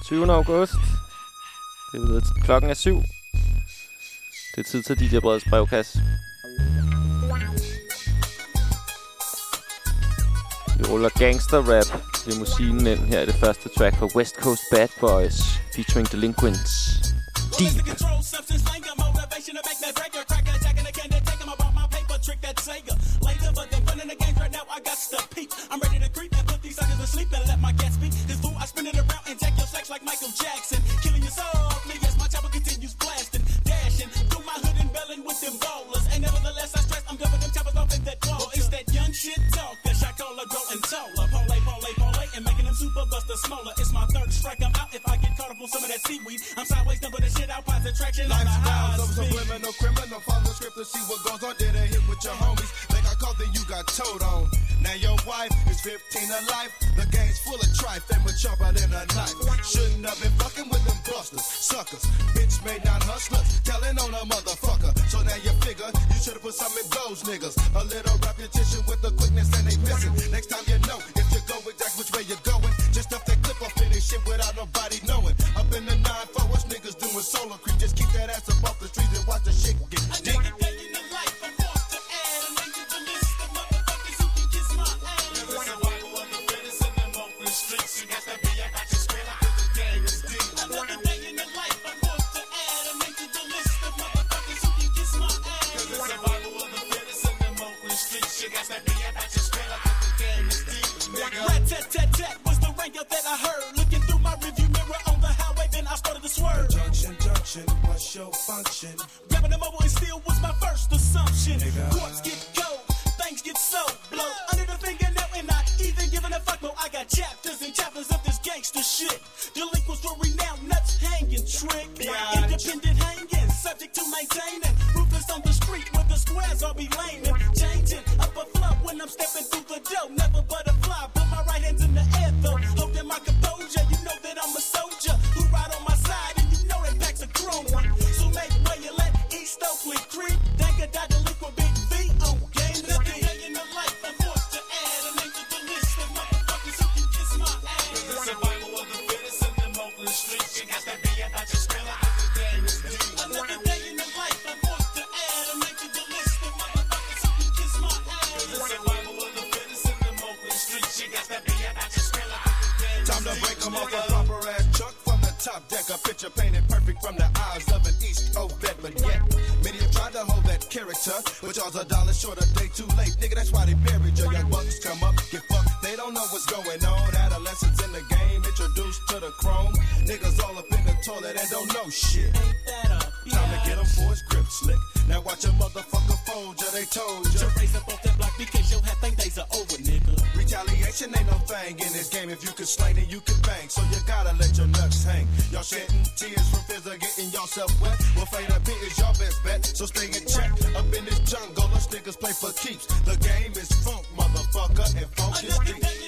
den 20. august. Det er ved, klokken er syv. Det er tid til DJ Breds brevkasse. Vi ruller gangster-rap limousinen ind her i det første track fra West Coast Bad Boys featuring Delinquents. Deep. Time to break them off a proper ass truck from the top deck. A picture painted perfect from the eyes of an East Coast vet, but yet many tried to hold that character, but y'all's a dollar short a day too late. Nigga, that's why they buried your young bucks come up, get fucked. They don't know what's going on. Adolescents in the game, introduced to the chrome. Niggas all up in the toilet and don't know shit. Time to get them for his grip slick. Now watch a motherfucker fold ya, they told ya. Raise up off that Ain't no thing in this game. If you can slay, then you can bang. So you gotta let your nuts hang. Y'all shedding tears from fears of getting yourself wet. Well, fade up here is your best bet. So stay in check. Up in this jungle, us niggas play for keeps. The game is funk, motherfucker, and funk is deep.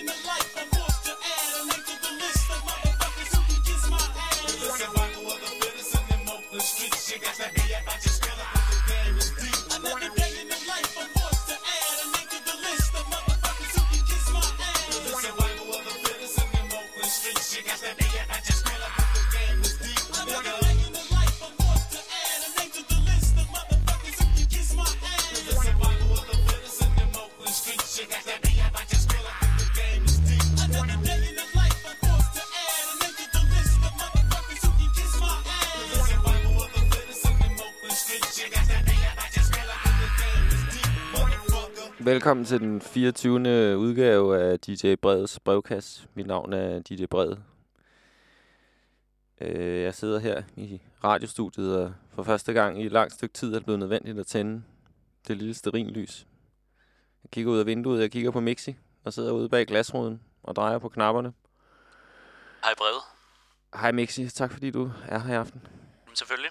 Velkommen til den 24. udgave af DJ Breds brevkasse. Mit navn er DJ Bred. Øh, jeg sidder her i radiostudiet, og for første gang i et langt stykke tid er det blevet nødvendigt at tænde det lille sterinlys. Jeg kigger ud af vinduet, jeg kigger på Mixi, og sidder ude bag glasruden og drejer på knapperne. Hej brevet. Hej Mixi, tak fordi du er her i aften. Selvfølgelig.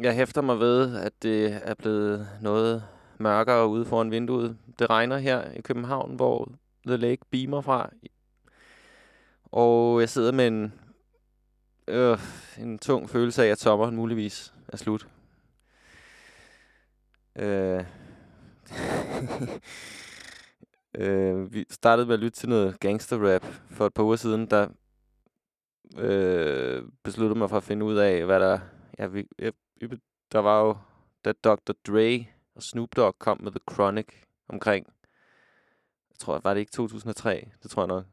Jeg hæfter mig ved, at det er blevet noget mørkere ude foran vinduet. Det regner her i København, hvor The Lake beamer fra. Og jeg sidder med en, øh, en tung følelse af, at sommeren muligvis er slut. Øh. øh, vi startede med at lytte til noget gangster-rap for et par uger siden, der øh, besluttede mig for at finde ud af, hvad der... Ja, vi, jeg, der var jo... Da Dr. Dre og Snoop Dogg kom med The Chronic omkring... Jeg tror, var det ikke 2003? Det tror jeg nok.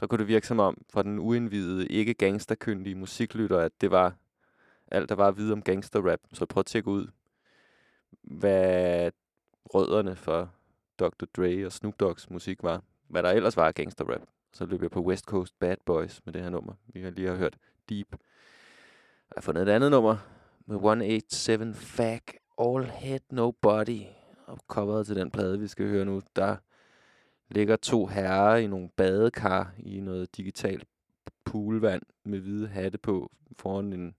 Der kunne det virke som om, for den uindvidede, ikke gangsterkyndige musiklytter, at det var alt, der var at vide om gangsterrap. Så jeg prøvede at tjekke ud, hvad rødderne for Dr. Dre og Snoop Dogg's musik var. Hvad der ellers var af gangsterrap. Så løb jeg på West Coast Bad Boys med det her nummer. Vi har lige har hørt Deep. Jeg har fundet et andet nummer med 187 Fag All Head No Body. Og coveret til den plade, vi skal høre nu, der ligger to herrer i nogle badekar i noget digitalt poolvand med hvide hatte på foran en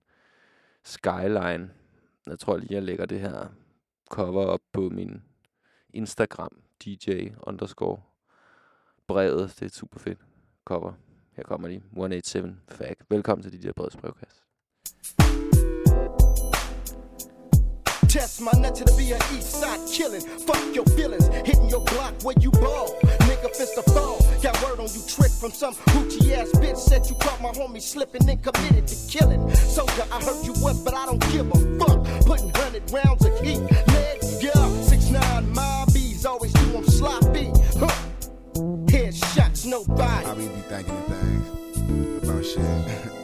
skyline. Jeg tror lige, jeg lægger det her cover op på min Instagram, DJ underscore brevet. Det er et super fedt cover. Her kommer de. 187 Fag. Velkommen til DJ Breds brevkasse. Test my nut to the be an east side killing. Fuck your feelings, hitting your block where you ball. Nigga fist a fall. Got word on you trick from some hoochie ass bitch. Said you caught my homie slipping and committed to killing. Soldier, I heard you once, but I don't give a fuck. Putting hundred rounds of heat. Lead, yeah, six nine mobbies always do them sloppy. Huh. Headshots, nobody. I be thinking things about shit.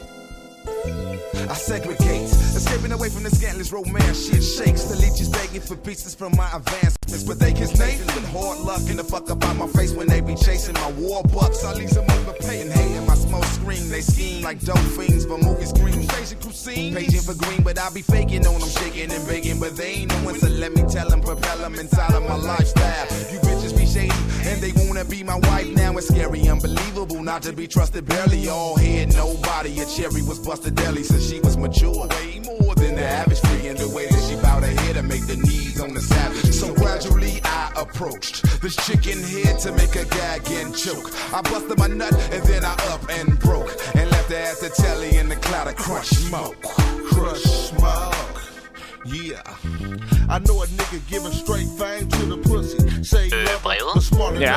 I segregate, escaping away from the scandalous romance. Shit shakes. The leeches begging for pieces from my advancements, but they kiss Nathan with hard luck and the fuck about my face when they be chasing my war bucks. I leave them overpaying, hating my smoke screen. They scheme like dope fiends for movie screens. Crazy cuisine, paging for green, but I be faking on them, shaking and begging, but they ain't no one. So let me tell them, propel them inside of my lifestyle. You bitches shady, and they wanna be my wife now. It's scary, unbelievable, not to be trusted. Barely all head, nobody. A cherry was busted deli since she was mature. Way more than the average free in the way that she bowed her head and make the knees on the savage. So gradually I approached this chicken head to make a gag and choke. I busted my nut and then I up and broke and left her at the telly in the cloud of crunch smoke. Crush smoke. Yeah. I know a nigga giving straight fang to the pussy. Say Øh, brevet? Ja.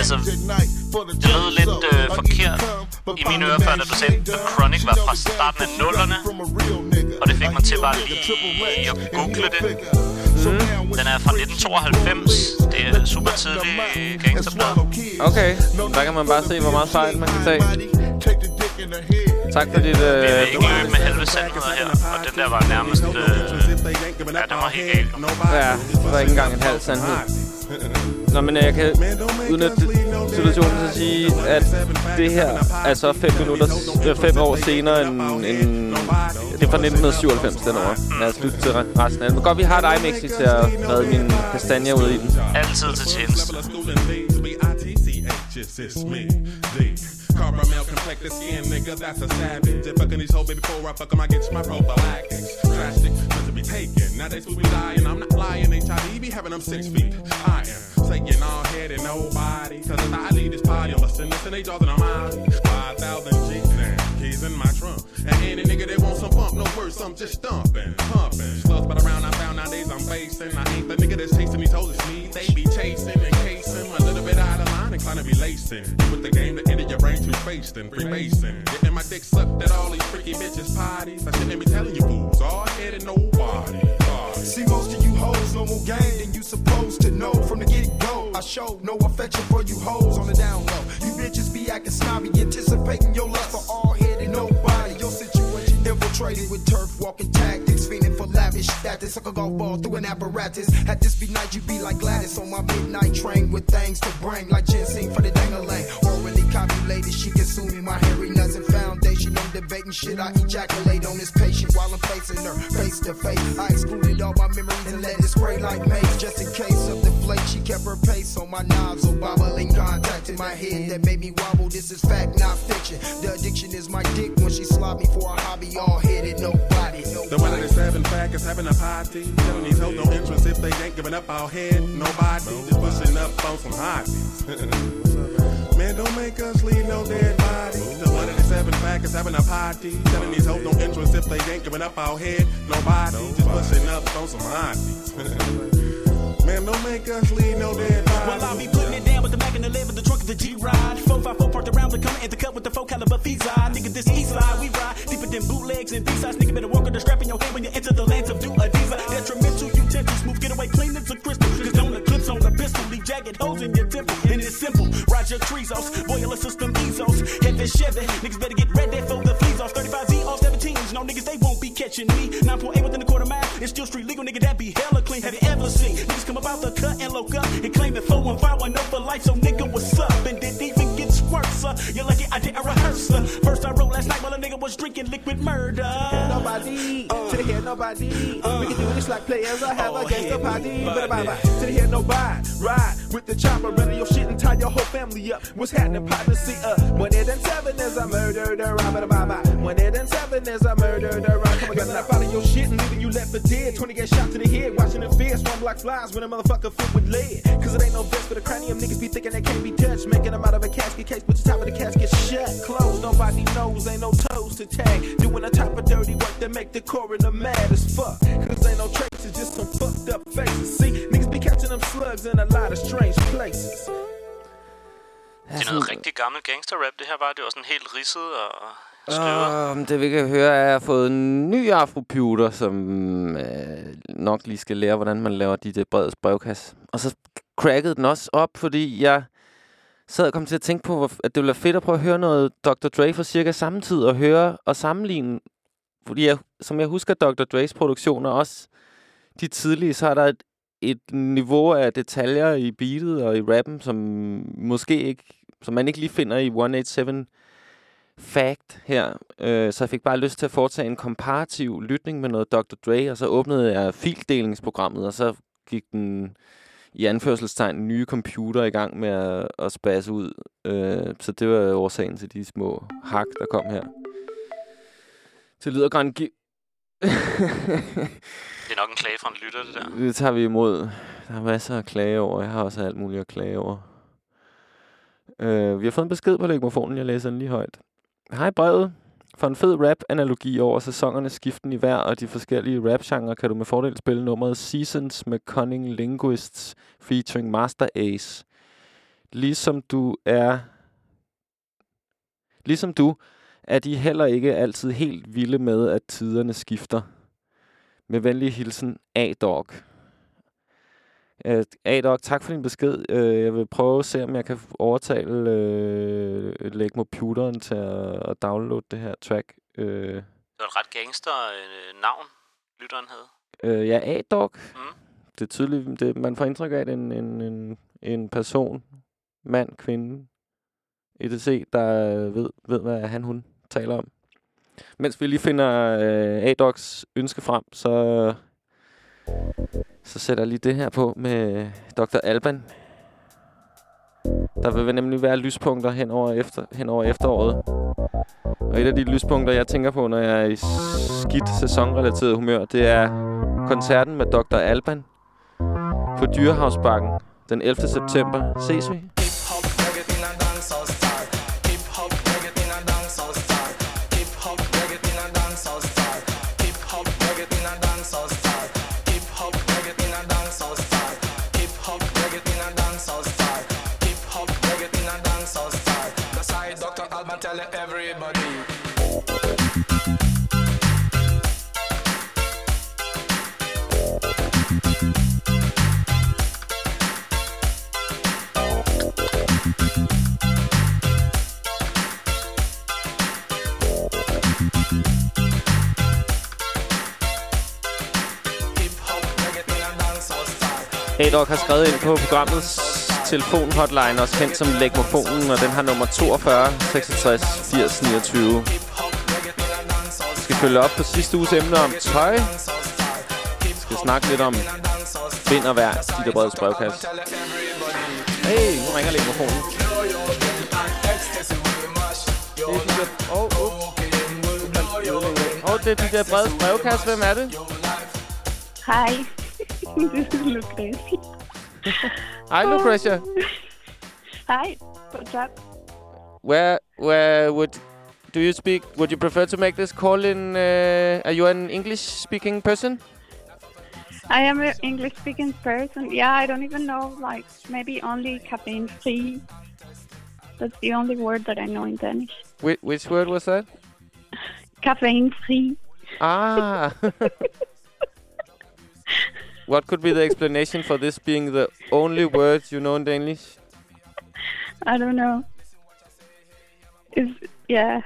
Altså, page at night for the det lød lidt, øh, I forkert i mine ører før, da du sagde, done. Chronic var fra the starten af nullerne. from a real nigga. Og det fik mig til bare lige at google det. when Den er fra freaks, she 1992. roll Det er super tidlig kids. Okay, der kan man bare se, hvor meget fejl man kan tage. Tak for dit... Vi Øh, vil ikke løbe med halve sandheder her, og den der var nærmest... Øh, ja, den var helt gal. ja, det var ikke engang en halv sandhed. Nå, men øh, jeg kan udnytte situationen til at sige, at det her er så fem, minutter, øh, fem år senere end, end... Det er fra 1997, den år. Lad os lytte til resten af det. Men godt, vi har dig, Mixi, til at redde mine kastanjer ud i den. Altid til tjeneste. Caramel complected skin nigga, that's a savage. If fucking these hoes, baby, before I fuck 'em, I get my prophylactics. Drastic, to be taken. Now they supposed to be lying, I'm not lying. HIV be having them six feet. I am saying all head and nobody. Cause I leave this party, I'm busting this and they jaws and I'm out. 5,000 G now, keys in my trunk. And any nigga that wants some bump, no worse, I'm just stumping, pumping. Slugs but around I found nowadays I'm facing. I ain't the nigga that's chasing these hoes, it's me. They be chasing and casing. A little bit out of inclined to be lacing. With the game, the end of your brain too faced and freebasing. Getting my dick sucked at all these freaky bitches' parties. I shouldn't be telling you fools, all head and nobody. See, most of you hoes no more game than you supposed to know from the get go. I show no affection for you hoes on the down low. You bitches be acting snobby, anticipating your lust for all head and nobody. Your situation infiltrated with turf walking tactics, feeling for lavish status. Suck a golf ball through an apparatus. Had this be night, you be like Gladys on my midnight train with things to bring, like ginseng for the dangling. Orally copulated, she consuming my hairy nuts and foundation. I'm debating shit. I ejaculate on this patient while I'm facing her face to face. I excluded all my memories and let it spray like mace. Just in case of the flake, she kept her pace on my nozzle, bobbling contact in my head that made me wobble. This is fact, not fiction. The addiction is my dick when she slob me for a hobby, all headed, nobody. Of the seven fag is having a party. Telling these hoes no entrance if they ain't giving up our head. Nobody just pushing up on some hotties. Man, don't make us leave no dead body. The one of the seven fag is having a party. Telling these hoes no entrance if they ain't giving up our head. Nobody just pushing up on some hotties. Man, don't make us leave no dead bodies. Well, I'll be putting it down with the Mac and the 11, the trunk the G-Ride. 454 parked around the coming at the cut with the 4 caliber fees Nigga, this east side, we ride deeper than bootlegs and B-sides. Nigga, better walk with the strap in your hand when you enter the lands of do Adiza. Detrimental utensils, move, get away clean as a crystal. Cause don't eclipse on the pistol, leave jagged holes in your temple. And it's simple, Roger Trezos, boiler system Ezos. Heavy Chevy, niggas better get ready for the off 35 Z off 17s. No niggas, they won't be catching me. 9.8 within the quarter mile, it's still street legal, nigga, that be hella clean. Have you ever seen niggas come about the cut and look up and claim it 415 for life? So nigga, what's up? And it even gets worse, uh. Lucky I did a rehearse, uh. First I wrote last night while a nigga was drinking liquid murder. Nobody, uh, to the head, nobody. Uh, we can do this like players. I have oh, a gangster party. But bye bye. To the head, nobody. Ride with the chopper, ready your shit and tie your whole family up. What's happening, partner? See, uh, one eight and seven is a murder, the rhyme, bye bye. One eight and seven is a murder, the rhyme. Come on, and leaving left for dead. 20 get shot to the head, watching the fear, swarm like flies when a motherfucker fit with lead. Cause it ain't no vest for the cranium, niggas be thinking they can't be touched. Making them out of a casket case, but the top of the casket shut. Closed, nobody knows, ain't no toes to tag. Doing a type of dirty work that make the coroner mad as fuck. Cause ain't no traces, just some fucked up faces. See, niggas be catching them slugs in a lot of strange places. Det er noget rigtig gammel gangster-rap, det her var. Det var sådan helt ridset og støvet. Um, øhm, det vi kan høre er, at jeg har fået en ny afroputer, som øh, nok lige skal lære, hvordan man laver de der øh, brede brevkasse. Og så crackede den også op, fordi jeg sad og kom til at tænke på, at det ville være fedt at prøve at høre noget Dr. Dre for cirka samme tid, og høre og sammenligne. Fordi jeg, som jeg husker Dr. Dre's produktioner, også de tidlige, så er der et, et niveau af detaljer i beatet og i rappen, som måske ikke, som man ikke lige finder i 187 Fact her. Øh, så jeg fik bare lyst til at foretage en komparativ lytning med noget Dr. Dre, og så åbnede jeg fildelingsprogrammet, og så gik den i anførselstegn nye computer i gang med at, at spasse ud. Øh, så det var årsagen til de små hak, der kom her. Det lyder græn... det er nok en klage fra en lytter, det der. Det tager vi imod. Der er masser af klage over. Jeg har også alt muligt at klage over. Øh, vi har fået en besked på legmofonen. Jeg læser den lige højt. Hej brevet. For en fed rap-analogi over sæsonernes skiften i vejr og de forskellige rap-genrer, kan du med fordel spille nummeret Seasons med Cunning Linguists featuring Master Ace. Ligesom du er... Ligesom du, er de heller ikke altid helt vilde med, at tiderne skifter. Med venlig hilsen, A-Dog. Uh, A-Dog, tak for din besked. Uh, jeg vil prøve at se, om jeg kan overtale uh, lægge computeren til at, at downloade det her track. Uh, det var et ret gangster uh, navn, lytteren havde. Uh, ja, A-Dog. Mm. Det er tydeligt, det, man får indtryk af, at en, en, en, en person, mand, kvinde, ETC, der ved, ved hvad han, hun taler om. Mens vi lige finder uh, A-Dogs ønske frem, så så sætter jeg lige det her på med Dr. Alban. Der vil nemlig være lyspunkter hen over, efter, hen over efteråret. Og et af de lyspunkter, jeg tænker på, når jeg er i skidt sæsonrelateret humør, det er koncerten med Dr. Alban på Dyrehavsbakken den 11. september. Ses vi? Adok har skrevet ind på programmets telefonhotline, også kendt som Legmofonen, og den har nummer 42 66 80 29. Vi skal følge op på sidste uges emne om tøj. Vi skal snakke lidt om vind og vejr, de der breds brevkasse. Hey, nu ringer Legmofonen. Åh, oh, oh. oh, det er de der brede brevkasse. Hvem er det? Hej. this is Lucretia. Hi, Lucretia. Hi. What's up? Where, where would do you speak? Would you prefer to make this call in? Uh, are you an English-speaking person? I am an English-speaking person. Yeah, I don't even know, like, maybe only caffeine-free. That's the only word that I know in Danish. Which, which word was that? Caffeine-free. Ah. what could be the explanation for this being the only word you know in Danish? I don't know. Is yeah.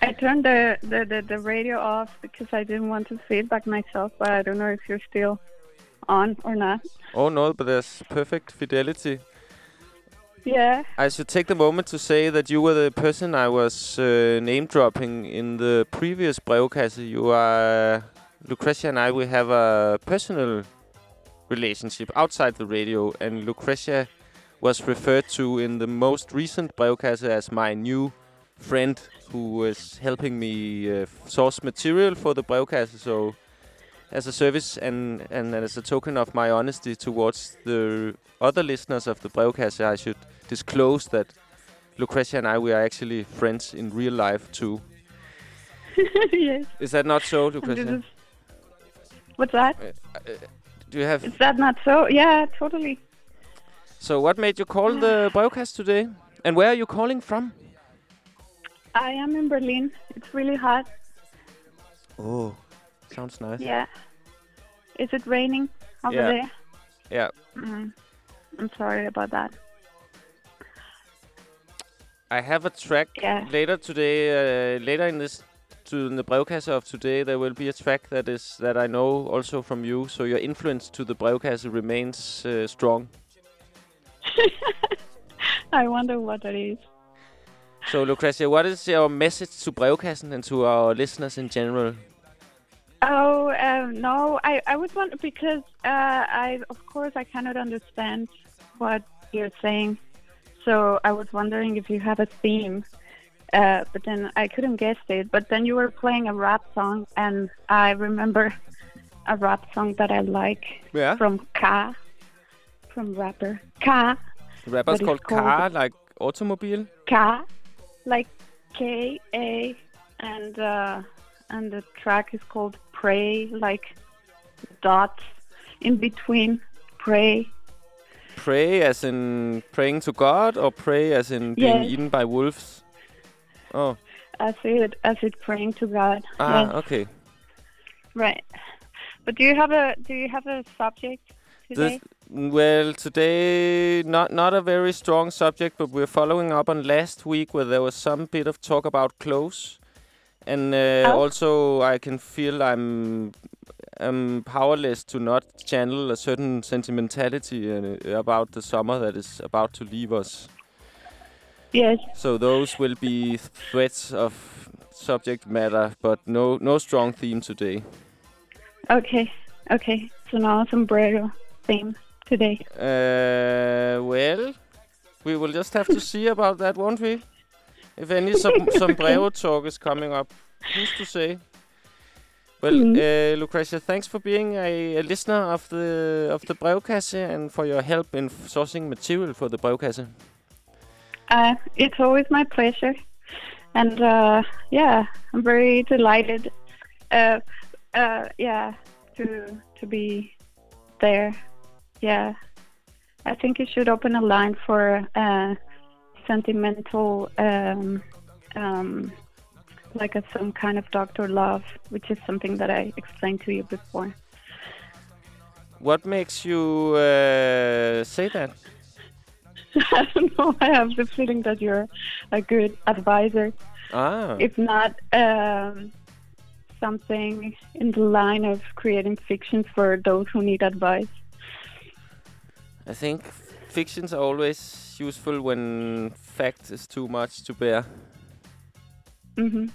I turned the, the, the, the radio off because I didn't want to feedback myself, but I don't know if you're still on or not. Oh no, but there's perfect fidelity. Yeah. I should take the moment to say that you were the person I was uh, name dropping in the previous brevkasse. You are Lucretia and I. We have a personal relationship outside the radio, and Lucretia was referred to in the most recent brevkasse as my new friend who was helping me uh, source material for the brevkasse. So, as a service and, and as a token of my honesty towards the other listeners of the brevkasse, I should disclose that Lucretia and I, we are actually friends in real life too. yes. Is that not so, Lucretia? What's that? Uh, do you have... Is that not so? Yeah, totally. So what made you call the brevkasse today? And where are you calling from? I am in Berlin. It's really hot. Oh, sounds nice. Yeah. Is it raining over Yeah. there? Yeah. Mm. I'm sorry about that. I have a track Yeah. later today. Uh, later in this, to in the brevkasse of today, there will be a track that is that I know also from you. So your influence to the brevkasse remains uh, strong. I wonder what that is. So Lucretia, what is your message to brevkassen and to our listeners in general? Oh um, no, I I would want because uh, I of course I cannot understand what you're saying, so I was wondering if you have a theme. Uh, but then I couldn't guess it. But then you were playing a rap song, and I remember a rap song that I like Yeah. from Ka, from rapper Ka. The rapper's called called- Car, like automobile. Ka, like K A, and uh, and the track is called Pray, like dots in between. Pray. Pray as in praying to God, or pray as in being Yes. eaten by wolves? Oh, As it as it praying to God. ah, Yes, okay. right. But do you have a do you have a subject today? This, well, today not not a very strong subject, but we're following up on last week where there was some bit of talk about clothes, and uh, Oh. also I can feel I'm I'm powerless to not channel a certain sentimentality uh, about the summer that is about to leave us. Yes. So those will be threads of subject matter, but no no strong theme today. Okay. Okay. So now sombrero theme today. Uh, well, we will just have to see about that, won't we? If any som- sombrero talk is coming up, who's to say? Well, Mhm. uh, Lucretia, thanks for being a, a listener of the of the brevkasse and for your help in sourcing material for the brevkasse. Uh, it's always my pleasure, and uh, yeah, I'm very delighted. Uh, uh, yeah, to to be there. Yeah, I think you should open a line for uh, sentimental, um, um, like a, some kind of doctor love, which is something that I explained to you before. What makes you uh, say that? I don't know. I have the feeling that you're a good advisor. Ah, if not um, something in the line of creating fiction for those who need advice. I think fictions are always useful when fact is too much to bear. hmm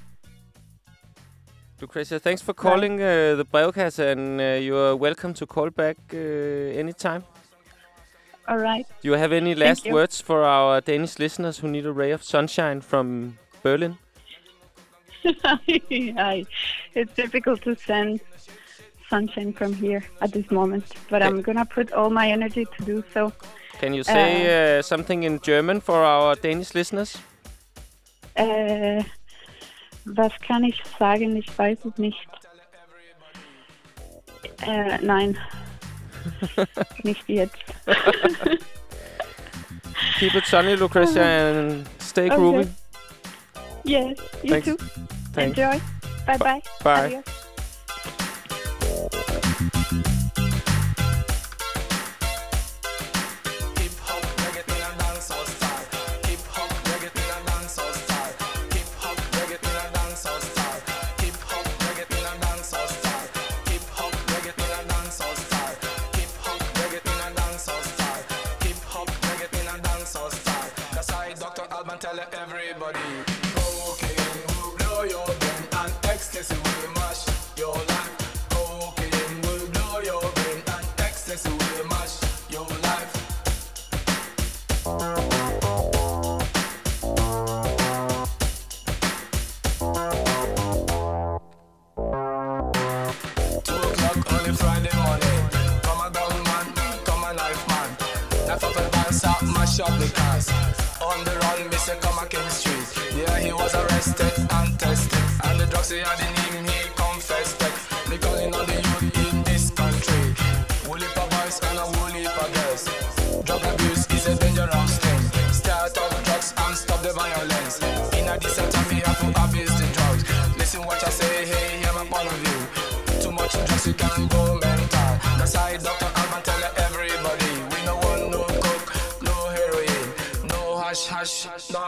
Lucretia, thanks for calling uh, the brevkasse, and uh, you are welcome to call back uh, anytime. All right. Do you have any last words for our Danish listeners who need a ray of sunshine from Berlin? It's difficult to send sunshine from here at this moment, but I'm gonna put all my energy to do so. Can you say uh, something in German for our Danish listeners? Äh, was kann ich sagen? Ich weiß es nicht. Äh, nein. Nicht jetzt. Keep it sunny, Lucretia, and stay Okay. groovy. Yes, you Thanks. too. Thanks. Enjoy. Bye bye. Bye.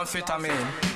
affetamine.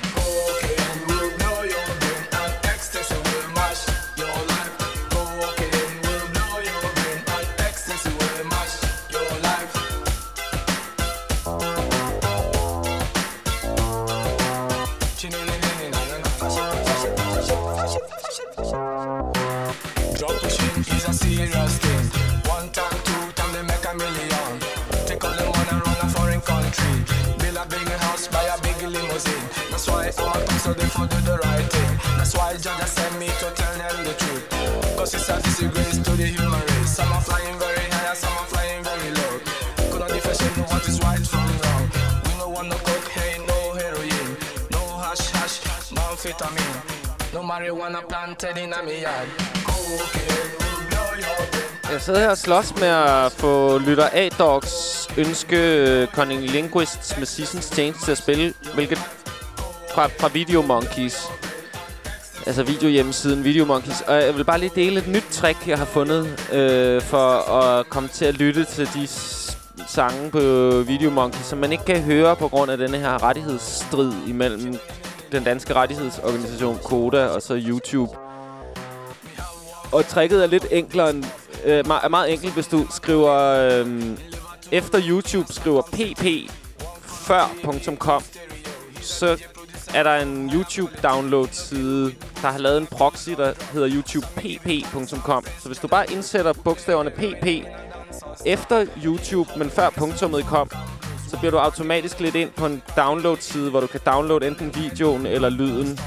Marijuana planted in a me yard. Jeg sidder her og slås med at få lytter A-Dogs ønske øh, Conning Linguists med Seasons Change til at spille, hvilket fra, fra Video Monkeys. Altså videohjemmesiden Video Monkeys. Og jeg vil bare lige dele et nyt trick, jeg har fundet øh, for at komme til at lytte til de sange på Video Monkeys, som man ikke kan høre på grund af denne her rettighedsstrid imellem den danske rettighedsorganisation Koda og så YouTube. Og tricket er lidt enklere end, øh, meget, er meget enkelt, hvis du skriver øh, efter YouTube skriver pp før.com, så er der en YouTube download side, der har lavet en proxy, der hedder youtubepp.com. Så hvis du bare indsætter bogstaverne pp efter YouTube, men før punktummet kom, så bliver du automatisk lidt ind på en download-side, hvor du kan downloade enten videoen eller lyden.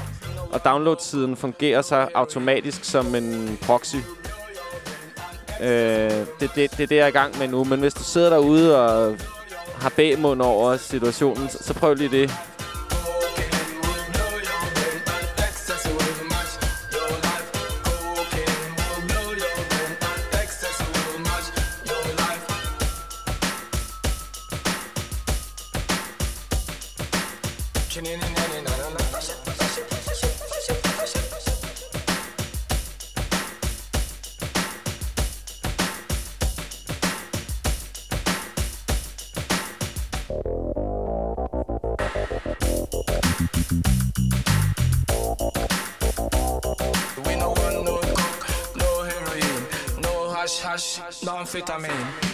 Og download-siden fungerer så automatisk som en proxy. Øh, det, det, det er det, jeg er i gang med nu. Men hvis du sidder derude og har bagmund over situationen, så, så prøv lige det. No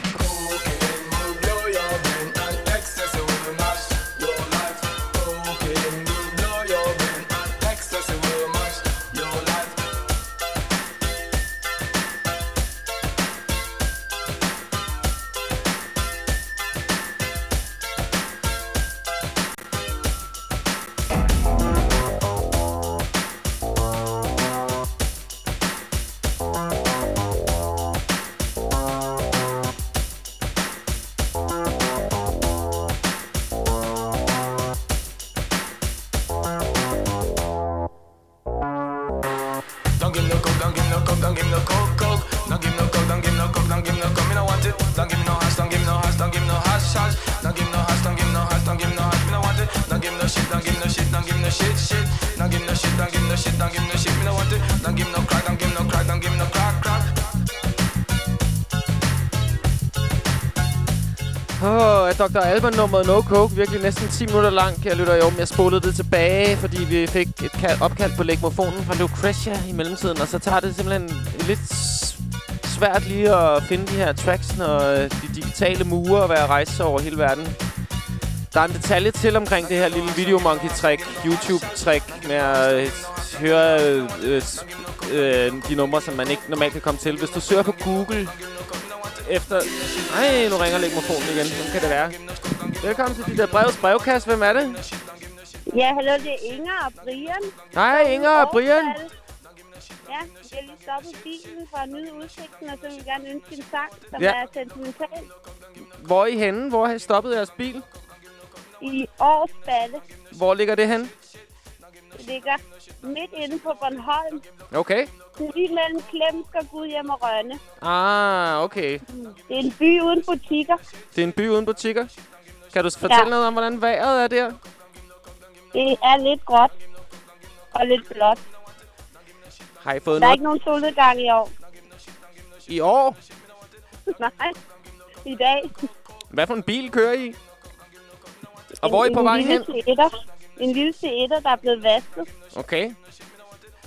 Dr. Alban-nummeret No Coke, virkelig næsten 10 minutter lang, jeg lytter jo, men jeg spolede det tilbage, fordi vi fik et opkald på legmofonen fra Lucretia i mellemtiden, og så tager det simpelthen lidt svært lige at finde de her tracks, når øh, de digitale mure og være rejse over hele verden. Der er en detalje til omkring det her lille videomonkey-trick, YouTube-trick, med at øh, høre øh, øh, de numre, som man ikke normalt kan komme til. Hvis du søger på Google efter... Ej, nu ringer legmofonen igen. Hvem kan det være? Velkommen til dit der brevs brevkast. Hvem er det? Ja, hallo, det er Inger og Brian. Hej, Inger og Brian. Ja, jeg har lige stoppet bilen for at nyde udsigten, og så vil jeg gerne ønske en sang, som Ja. er sentimental. Hvor er I henne? Hvor har I stoppet jeres bil? I Årsballe. Hvor ligger det hen? Ligger midt inde på Bornholm. Okay. Lige mellem Klemsk og Gudhjem og Rønne. Ah, okay. Det er en by uden butikker. Det er en by uden butikker. Kan du fortælle Ja. noget om, hvordan vejret er der? Det er lidt gråt og lidt blåt. Har I fået Der er noget ikke nogen solnedgang i år. i år? Nej, i dag. Hvad for en bil kører I? Og hvor er I på en vej lille hen? C1'er. En lille C1'er, der er blevet vasket. Okay.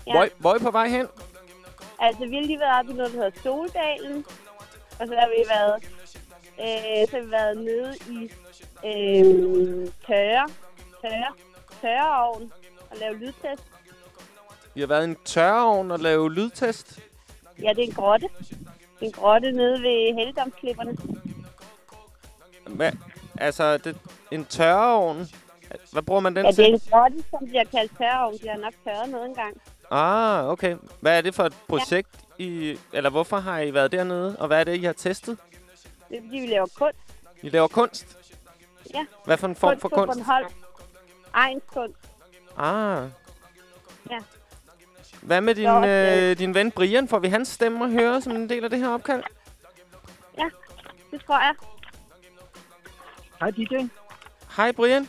Ja. Hvor, hvor er I på vej hen? Altså, vi har lige været oppe i noget, der hedder Soldalen. Og så har vi været, øh, så har vi været nede i øh, tørre, tørre, tørreovn og lave lydtest. I har været i en tørreovn og lave lydtest. Ja, det er en grotte. En grotte nede ved Helligdomsklipperne. Hvad? Altså, det, en tørreovn? Hvad bruger man den Ja, det til? er en grotte, som bliver kaldt tørreovn. De har nok tørret noget engang. Ah, okay. Hvad er det for et projekt? I, eller hvorfor har I været dernede? Og hvad er det, I har testet? Det er fordi, vi laver kunst. I laver kunst? Ja. Hvad for en form for på kunst? Bornholm. Ejens kunst. Ah. Ja. Hvad med din, også, øh, din ven Brian? Får vi hans stemme at høre som en del af det her opkald? Ja, det tror jeg. Hej DJ. Hej Brian.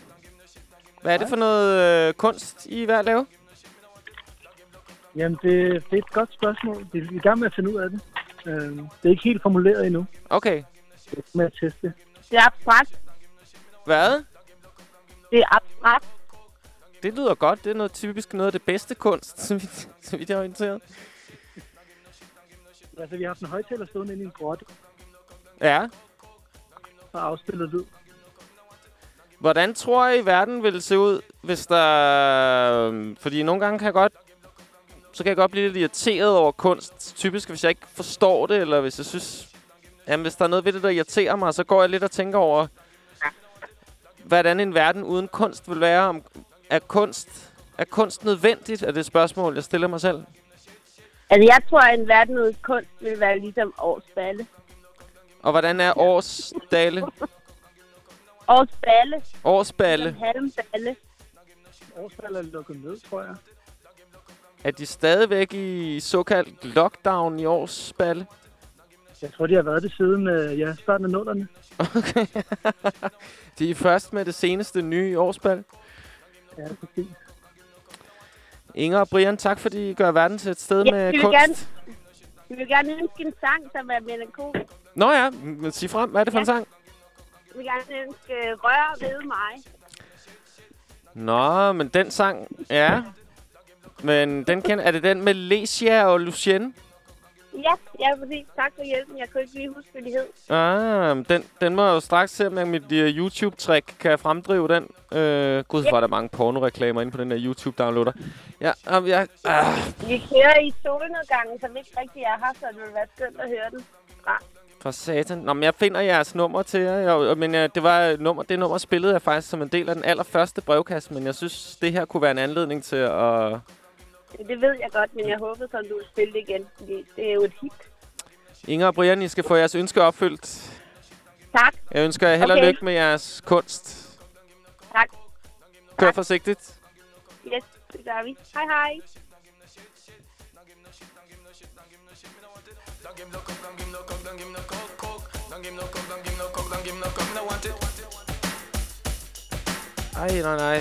Hvad er det for noget øh, kunst, I er ved at lave? Jamen, det, det er et godt spørgsmål. Vi er i gang med at finde ud af det. Øh, det er ikke helt formuleret endnu. Okay. Det er med at teste. Det er abstrakt. Hvad? Det er abstrakt. Det lyder godt. Det er noget typisk noget af det bedste kunst, vidt, så vidt jeg er orienteret. Altså, vi har haft en højtaler stående inde i en grotte Ja. og afspillet lyd. Hvordan tror I, verden ville se ud, hvis der... øhm, Fordi nogle gange kan jeg godt... Så kan jeg godt blive lidt irriteret over kunst. Typisk, hvis jeg ikke forstår det, eller hvis jeg synes... Jamen, hvis der er noget ved det, der irriterer mig, så går jeg lidt og tænker over, hvordan en verden uden kunst vil være. Om, er, kunst, er kunst nødvendigt, er det et spørgsmål, jeg stiller mig selv. Altså, jeg tror, at en verden uden kunst vil være ligesom årsballe. Og hvordan er årsdale? Årsballe. Årsballe. Ligesom halmballe. Årsfald er lukket ned, tror jeg. Er de stadigvæk i såkaldt lockdown i årsballe? Jeg tror, de har været det siden øh, ja, starten af nullerne. Okay. de er først med det seneste nye i årsbal. Ja, præcis. Inger og Brian, tak fordi I gør verden til et sted Ja, med vi vil kunst. gerne, vi vil gerne ønske en sang, som er melankolisk. Nå ja, sig frem. Hvad er det for en Ja. sang? Vi vil gerne ønske Rør ved mig. Nå, men den sang, ja. Men den kender, er det den med Lesia og Lucien? Ja, ja, præcis. Tak for hjælpen. Jeg kunne ikke lige huske, hvad de hed. Ah, men den, den må jeg jo straks se, om jeg med mit uh, YouTube-trick kan fremdrive den. Uh, gud, hvor er der mange pornoreklamer inde på den der YouTube-downloader. Ja, um, jeg, ah, Vi kører i solnedgangen, som ikke rigtig er her, så det vil være skønt at høre den. Ah, For satan. Nå, men jeg finder jeres nummer til jer. Jeg, men jeg, det var et nummer, det nummer spillede jeg faktisk som en del af den allerførste brevkast, men jeg synes, det her kunne være en anledning til at... det ved jeg godt, men jeg håbede, så du ville spille det igen, fordi det er jo et hit. Inger og Brian, I skal få jeres ønske opfyldt. Tak. Jeg ønsker jer held og Okay. lykke med jeres kunst. Tak. Kør forsigtigt. Yes, det gør vi. Hej, hej. Ej, nej, nej.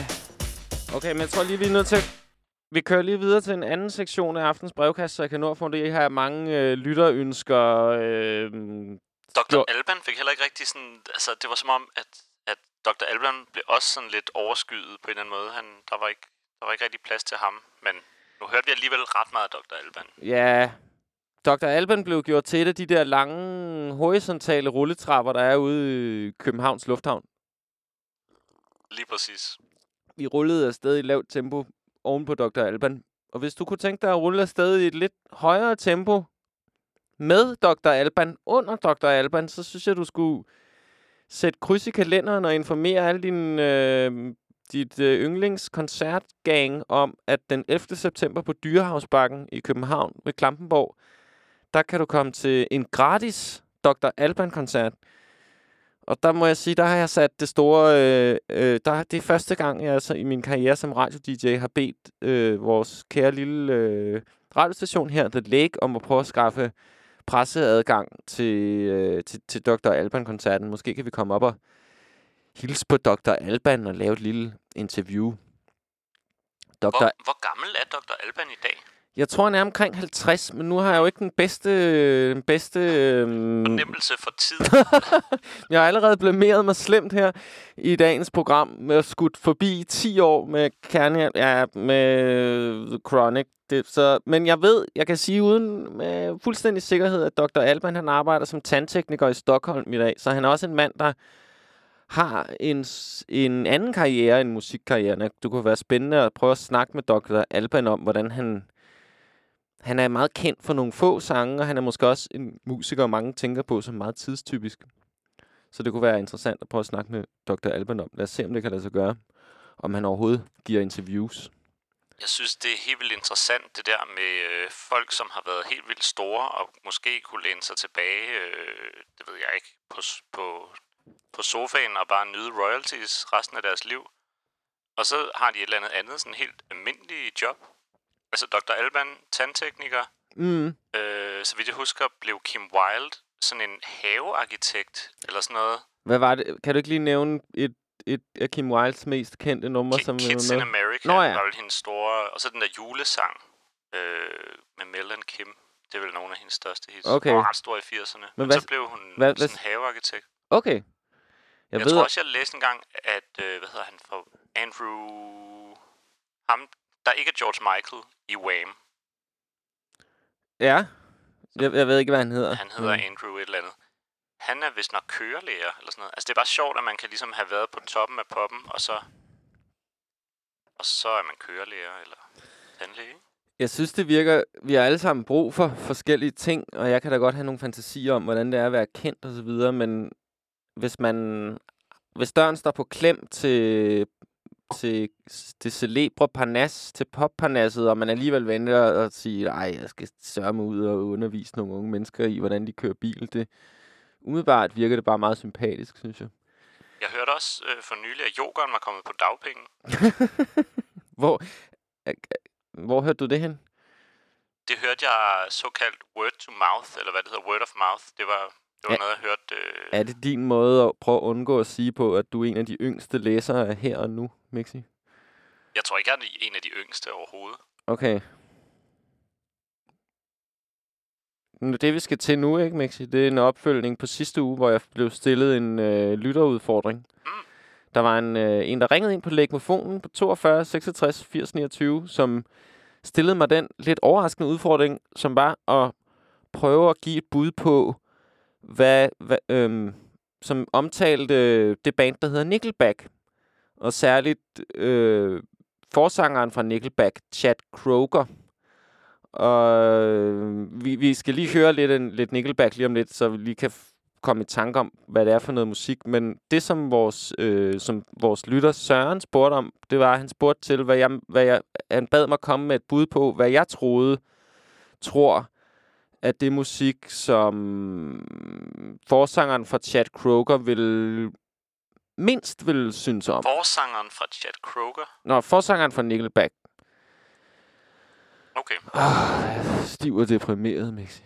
Okay, men jeg tror lige, vi er nødt til Vi kører lige videre til en anden sektion af aftens brevkast, så jeg kan nå at få det her mange øh, lytterønsker. Øh, Dr. Alban fik heller ikke rigtig sådan... Altså, det var som om, at, at Dr. Alban blev også sådan lidt overskyet på en eller anden måde. Han, der, var ikke, der var ikke rigtig plads til ham, men nu hørte vi alligevel ret meget af Dr. Alban. Ja, Dr. Alban blev gjort til et af de der lange, horisontale rulletrapper, der er ude i Københavns Lufthavn. Lige præcis. Vi rullede afsted i lavt tempo oven på Dr. Alban. Og hvis du kunne tænke dig at rulle afsted i et lidt højere tempo med Dr. Alban, under Dr. Alban, så synes jeg, du skulle sætte kryds i kalenderen og informere alle dine, øh, dit øh, yndlingskoncertgang om, at den 11. september på Dyrehavsbakken i København ved Klampenborg, der kan du komme til en gratis Dr. Alban-koncert. Og der må jeg sige, der har jeg sat det store... Øh, øh, der, det er første gang, jeg altså, i min karriere som radio-DJ har bedt øh, vores kære lille øh, radiostation her, The Lake, om at prøve at skaffe presseadgang til, øh, til, til Dr. Alban-koncerten. Måske kan vi komme op og hilse på Dr. Alban og lave et lille interview. Dr. Hvor, hvor gammel er Dr. Alban i dag? Jeg tror, han er omkring 50, men nu har jeg jo ikke den bedste... Den bedste øhm... Fornemmelse for tid. jeg har allerede blameret mig slemt her i dagens program med at skudt forbi 10 år med kerne, ja, med The Chronic. Det, så, men jeg ved, jeg kan sige uden med fuldstændig sikkerhed, at Dr. Alban han arbejder som tandtekniker i Stockholm i dag. Så han er også en mand, der har en, en anden karriere end musikkarrieren. Du kunne være spændende at prøve at snakke med Dr. Alban om, hvordan han han er meget kendt for nogle få sange, og han er måske også en musiker, mange tænker på som meget tidstypisk. Så det kunne være interessant at prøve at snakke med Dr. Alban om. Lad os se, om det kan lade sig gøre. Om han overhovedet giver interviews. Jeg synes, det er helt vildt interessant, det der med øh, folk, som har været helt vildt store, og måske kunne læne sig tilbage, øh, det ved jeg ikke, på, på, på sofaen og bare nyde royalties resten af deres liv. Og så har de et eller andet andet, sådan helt almindeligt job, Altså Dr. Alban, tandtekniker. Mm. Øh, så vidt jeg husker, blev Kim Wilde sådan en havearkitekt, eller sådan noget. Hvad var det? Kan du ikke lige nævne et, et af Kim Wildes mest kendte numre? Ki som Kids in America Nå, ja. var vel hendes store... Og så den der julesang øh, med Mel and Kim. Det er vel nogle af hendes største hits. Okay. Hun var ret stor i 80'erne. Men, Men hvad, så blev hun hvad, sådan en havearkitekt. Okay. Jeg, Jeg, jeg ved, tror også, jeg læste engang, at... Øh, hvad hedder han for... Andrew... Ham, der ikke er George Michael i Wham. Ja. Jeg, jeg ved ikke, hvad han hedder. Han hedder mm. Andrew et eller andet. Han er vist nok kørelærer, eller sådan noget. Altså, det er bare sjovt, at man kan ligesom have været på toppen af poppen, og så... Og så er man kørelærer, eller tandlæge? Jeg synes, det virker... Vi har alle sammen brug for forskellige ting, og jeg kan da godt have nogle fantasier om, hvordan det er at være kendt og så videre, men hvis man... Hvis døren står på klem til til det celebre parnas, til popparnasset, og man alligevel venter og siger, ej, jeg skal sørge mig ud og undervise nogle unge mennesker i, hvordan de kører bil. Det, umiddelbart virker det bare meget sympatisk, synes jeg. Jeg hørte også øh, for nylig, at yogeren var kommet på dagpenge. hvor, øh, hvor hørte du det hen? Det hørte jeg såkaldt word to mouth, eller hvad det hedder, word of mouth. Det var, det var er, noget, jeg hørte... Øh... Er det din måde at prøve at undgå at sige på, at du er en af de yngste læsere her og nu, Mixi? Jeg tror ikke, jeg er en af de yngste overhovedet. Okay. Det, vi skal til nu, ikke, Mixi? Det er en opfølgning på sidste uge, hvor jeg blev stillet en øh, lytterudfordring. Mm. Der var en, øh, en, der ringede ind på lægmofonen på 42 66 80 29, som stillede mig den lidt overraskende udfordring, som var at prøve at give et bud på, hvad, hvad øhm, som omtalte det band, der hedder Nickelback. Og særligt øh, forsangeren fra Nickelback, Chad Kroger. Og øh, vi, vi skal lige høre lidt, en, lidt Nickelback lige om lidt, så vi lige kan komme i tanke om, hvad det er for noget musik. Men det, som vores, øh, som vores lytter Søren spurgte om, det var, at han spurgte til, hvad jeg, hvad jeg, han bad mig komme med et bud på, hvad jeg troede, tror, at det musik, som forsangeren fra Chad Kroger vil mindst vil synes om. Forsangeren fra Chad Kroger? Nå, forsangeren fra Nickelback. Okay. Ah, er stiv og deprimeret, Mixi.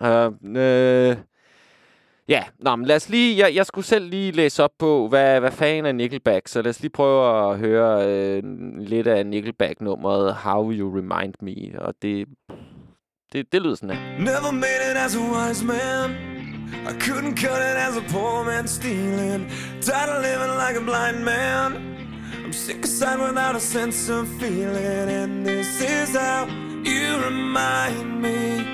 Uh, øh, Ja, nå, men lad os lige... Jeg, jeg skulle selv lige læse op på, hvad, hvad fanden er Nickelback, så lad os lige prøve at høre øh, lidt af Nickelback-nummeret How You Remind Me, og det, det, det lyder sådan her. Never made it as a wise man. I couldn't cut it as a poor man stealing. Tired of living like a blind man. I'm sick of aside without a sense of feeling. And this is how you remind me.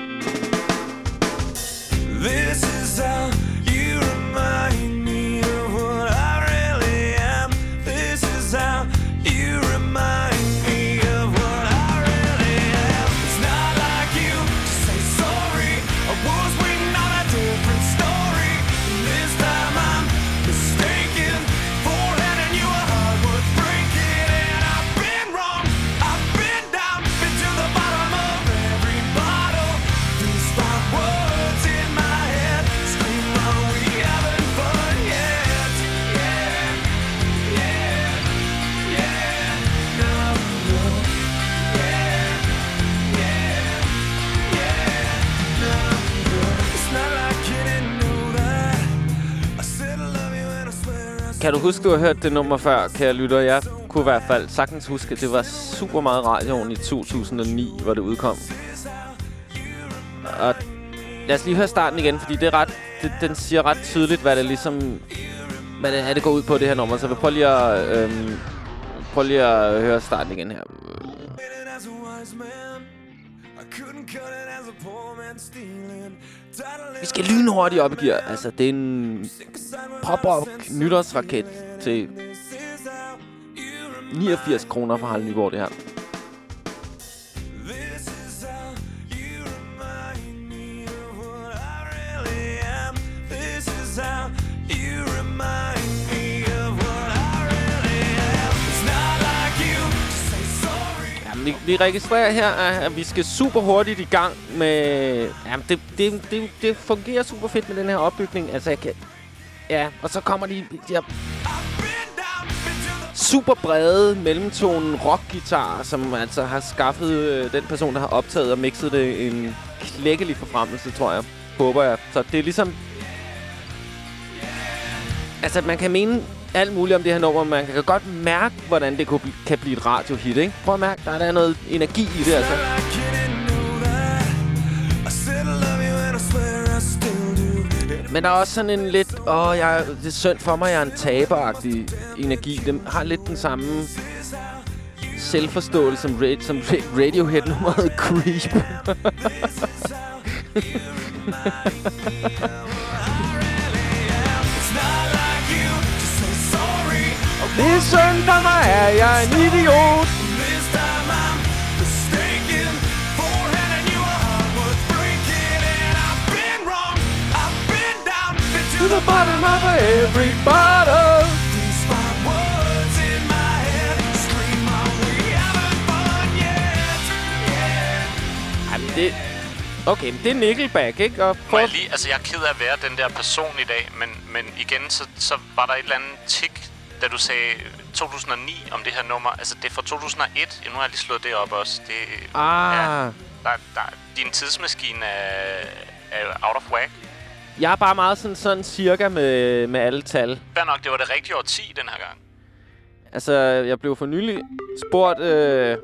This is how Kan du huske, du har hørt det nummer før, kære lytter? Jeg kunne i hvert fald sagtens huske, at det var super meget radioen i 2009, hvor det udkom. Og lad os lige høre starten igen, fordi det er ret, det, den siger ret tydeligt, hvad det ligesom hvad det er, det går ud på, det her nummer. Så vi prøver lige at, øhm, prøv lige at høre starten igen her. man. I couldn't cut it as a poor. Vi skal lynhurtigt op i gear. Altså, det er en pop-up nytårsraket til 89 kroner for Harald Nyborg, det her. This is how you remind vi, vi registrerer her, at vi skal super hurtigt i gang med... Jamen, det, det, det, det fungerer super fedt med den her opbygning. Altså, jeg kan... Ja, og så kommer de... Ja, super brede mellemtonen rockgitar, som altså har skaffet øh, den person, der har optaget og mixet det en klækkelig forfremmelse, tror jeg. Håber jeg. Så det er ligesom... Altså, man kan mene alt muligt om det her nummer, man kan godt mærke, hvordan det kunne bl- kan blive et radiohit, ikke? Prøv at mærke, der er der noget energi i det, altså. Men der er også sådan en lidt... Åh, jeg, det er synd for mig, jeg er en taberagtig energi. Den har lidt den samme selvforståelse som, ra- som ra- Radiohead-nummeret Creep. I've been wrong. I've been down, been to, To the bottom of every bottle. These five words in my head scream, "Are we having fun yet?" Yeah. Jamen, det... Okay, men det er Nickelback, ikke? Og Må prøv... jeg lige, altså jeg er ked af at være den der person i dag, men, men igen, så, så var der et eller andet tik, da du sagde 2009 om det her nummer. Altså, det er fra 2001. Ja, nu har jeg lige slået det op også. Det, Ah. Ja, der, der, din tidsmaskine er, er out of whack. Jeg er bare meget sådan, sådan cirka med, med alle tal. Fair nok, det var det rigtige årti den her gang. Altså, jeg blev for nylig spurgt, øh,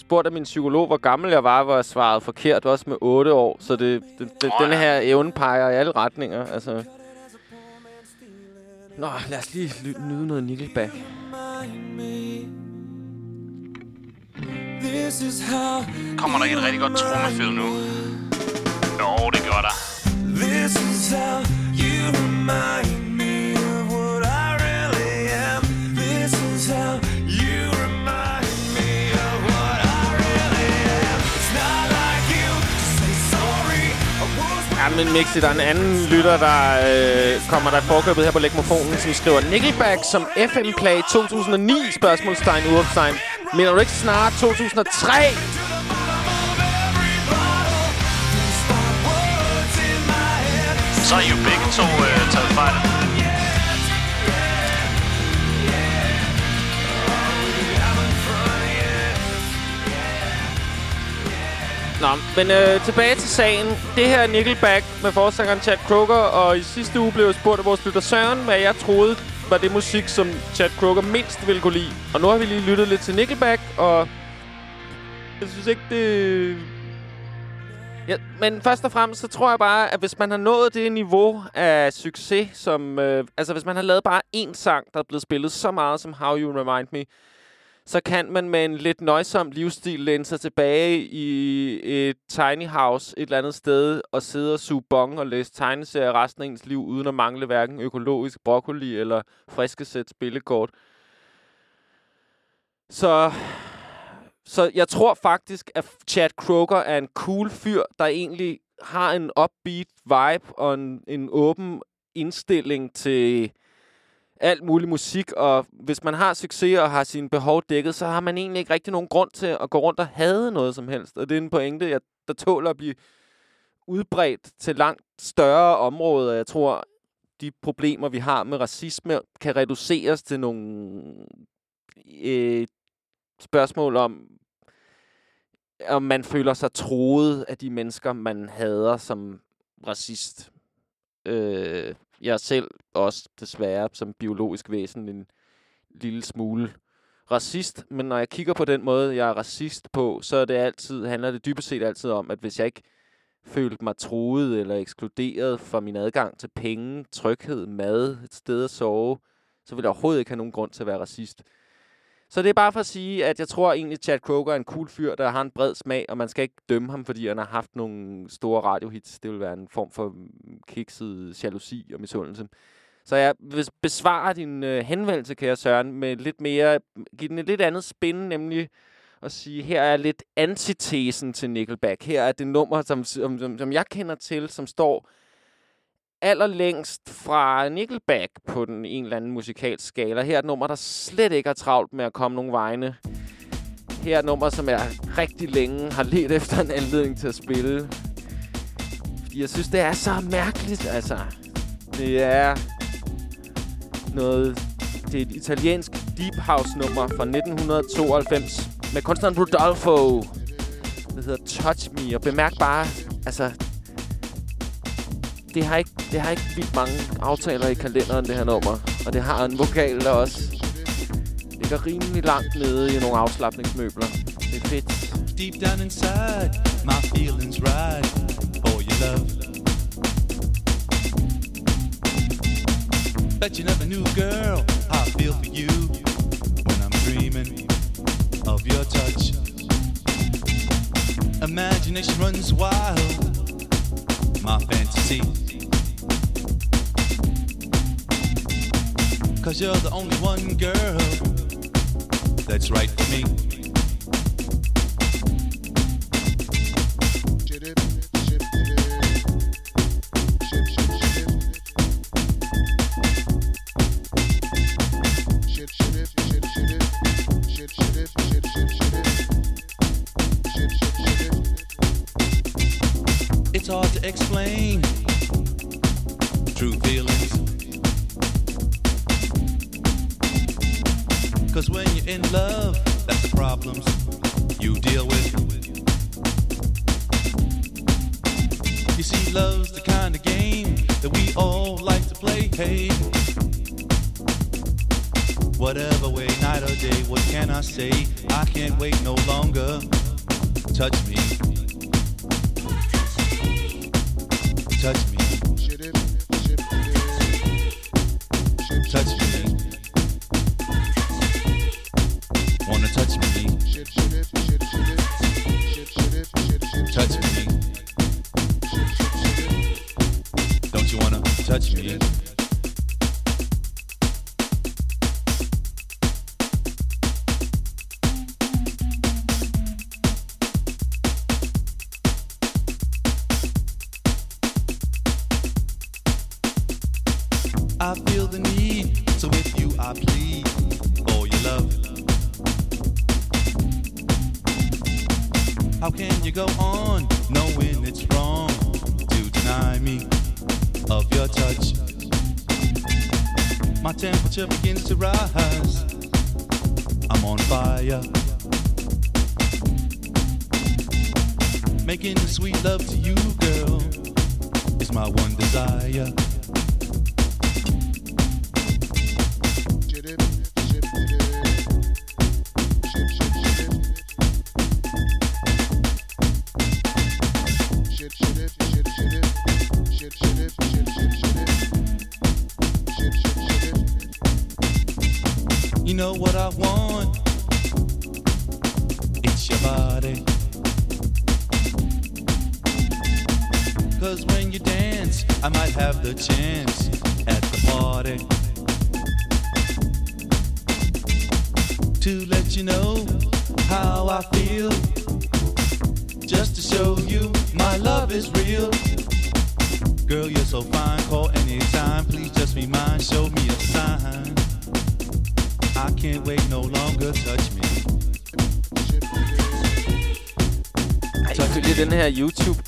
spurgt af min psykolog, hvor gammel jeg var, hvor jeg svarede forkert, også med 8 år. Så det, det, det, denne ja. her evne peger i alle retninger. Altså. Nå, lad os lige nyde noget Nickelback. This is how Kommer der ikke et rigtig godt trommefed nu? Jo, det gør der. This is how you remind me of what I really am. This is how Ja, men Mixi, der er en anden lytter, der øh, kommer der forkøbet her på Legmofonen, som skriver Nickelback som FM Play 2009, spørgsmålstegn, uopstegn. Mener du ikke snart 2003? Så er I jo begge to øh, taget fejl. Nå, men øh, tilbage til sagen. Det her er Nickelback med forsangeren Chad Kroger, og i sidste uge blev jeg spurgt af vores lytter Søren, hvad jeg troede var det musik, som Chad Kroger mindst ville kunne lide. Og nu har vi lige lyttet lidt til Nickelback, og jeg synes ikke, det... Ja, men først og fremmest, så tror jeg bare, at hvis man har nået det niveau af succes, som... Øh, altså, hvis man har lavet bare én sang, der er blevet spillet så meget som How You Remind Me, så kan man med en lidt nøjsom livsstil læne sig tilbage i et tiny house et eller andet sted og sidde og suge bong og læse tegneserier resten af ens liv, uden at mangle hverken økologisk broccoli eller friske sæt spillekort. Så, så jeg tror faktisk, at Chad Kroger er en cool fyr, der egentlig har en upbeat vibe og en, en åben indstilling til alt mulig musik, og hvis man har succes og har sine behov dækket, så har man egentlig ikke rigtig nogen grund til at gå rundt og have noget som helst. Og det er en pointe, jeg, der tåler at blive udbredt til langt større områder. Jeg tror, de problemer, vi har med racisme, kan reduceres til nogle øh, spørgsmål om, om man føler sig troet af de mennesker, man hader som racist. Øh, jeg selv også desværre som biologisk væsen en lille smule racist, men når jeg kigger på den måde, jeg er racist på, så er det altid, handler det dybest set altid om, at hvis jeg ikke følte mig truet eller ekskluderet fra min adgang til penge, tryghed, mad, et sted at sove, så vil jeg overhovedet ikke have nogen grund til at være racist. Så det er bare for at sige, at jeg tror egentlig, at Chad Kroger er en cool fyr, der har en bred smag, og man skal ikke dømme ham, fordi han har haft nogle store radiohits. Det vil være en form for mm, kikset jalousi og misundelse. Så jeg vil besvare din øh, henvendelse, kære Søren, med lidt mere, give den et lidt andet spin, nemlig at sige, her er lidt antitesen til Nickelback. Her er det nummer, som, som, som, som jeg kender til, som står allerlængst fra Nickelback på den en eller anden musikalsk skala. Her er et nummer, der slet ikke er travlt med at komme nogen vegne. Her er et nummer, som jeg rigtig længe har let efter en anledning til at spille. Fordi jeg synes, det er så mærkeligt, altså. Det er noget... Det er et italiensk deep house nummer fra 1992 med kunstneren Rodolfo. Det hedder Touch Me, og bemærk bare, altså, det har ikke, det har ikke vildt mange aftaler i kalenderen, det her nummer. Og det har en vokal, der også ligger rimelig langt nede i nogle afslappningsmøbler. Det er fedt. Deep down inside, my feelings right for your love. Bet you never knew, girl, how I feel for you when I'm dreaming of your touch. Imagination runs wild, my fantasy. Cause you're the only one girl that's right for me.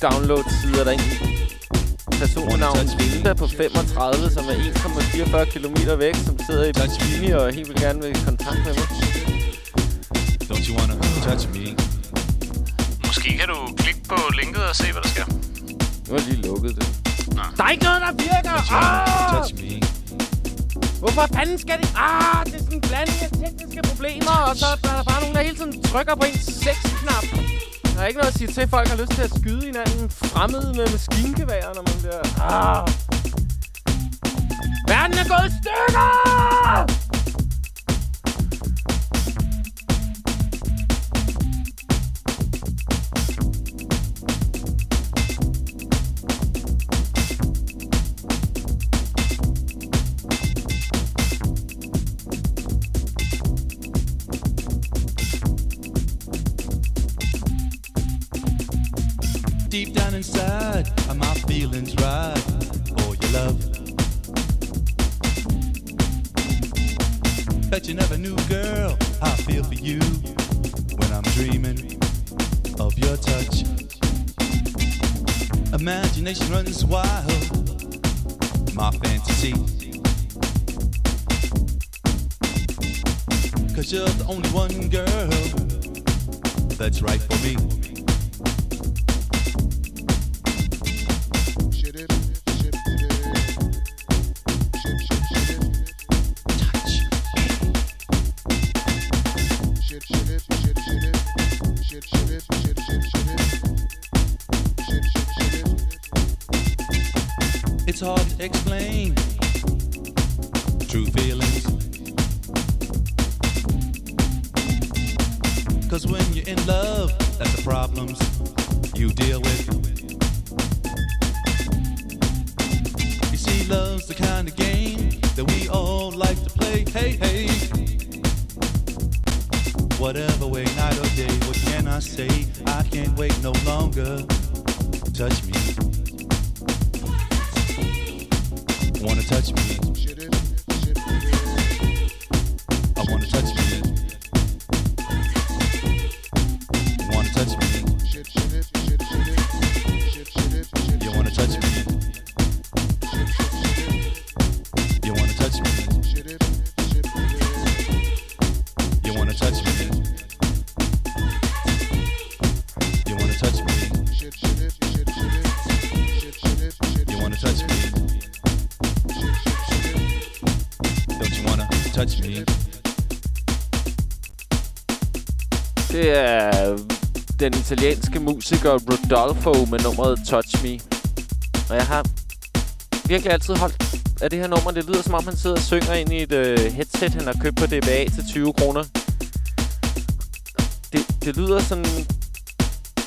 YouTube-download-side er der en person med navn Linda på 35, som er 1,44 km væk, som sidder i bikini og helt vil gerne vil i kontakt med mig. Don't you wanna touch me? Måske kan du klikke på linket og se, hvad der sker. Nu har jeg lige lukket det. Nå. Der er ikke noget, der virker! Ah! Touch me. Hvorfor fanden skal det... Ah, det er sådan en blanding af tekniske problemer, og så er der bare nogen, der hele tiden trykker på en sexknap. Der er ikke noget at sige til, at folk har lyst til at skyde hinanden fremmede med maskingeværer, når man bliver... Ah. Verden er gået i stykker! Down inside, are my feelings right for your love? Bet you never knew, girl, I feel for you when I'm dreaming of your touch. Imagination runs wild, my fantasy. Cause you're the only one girl that's right for me. Touch me? Det er den italienske musiker Rodolfo med nummeret Touch Me. Og jeg har virkelig altid holdt af det her nummer. Det lyder som om, han sidder og synger ind i et øh, headset, han har købt på DBA til 20 kroner. Det, det lyder sådan...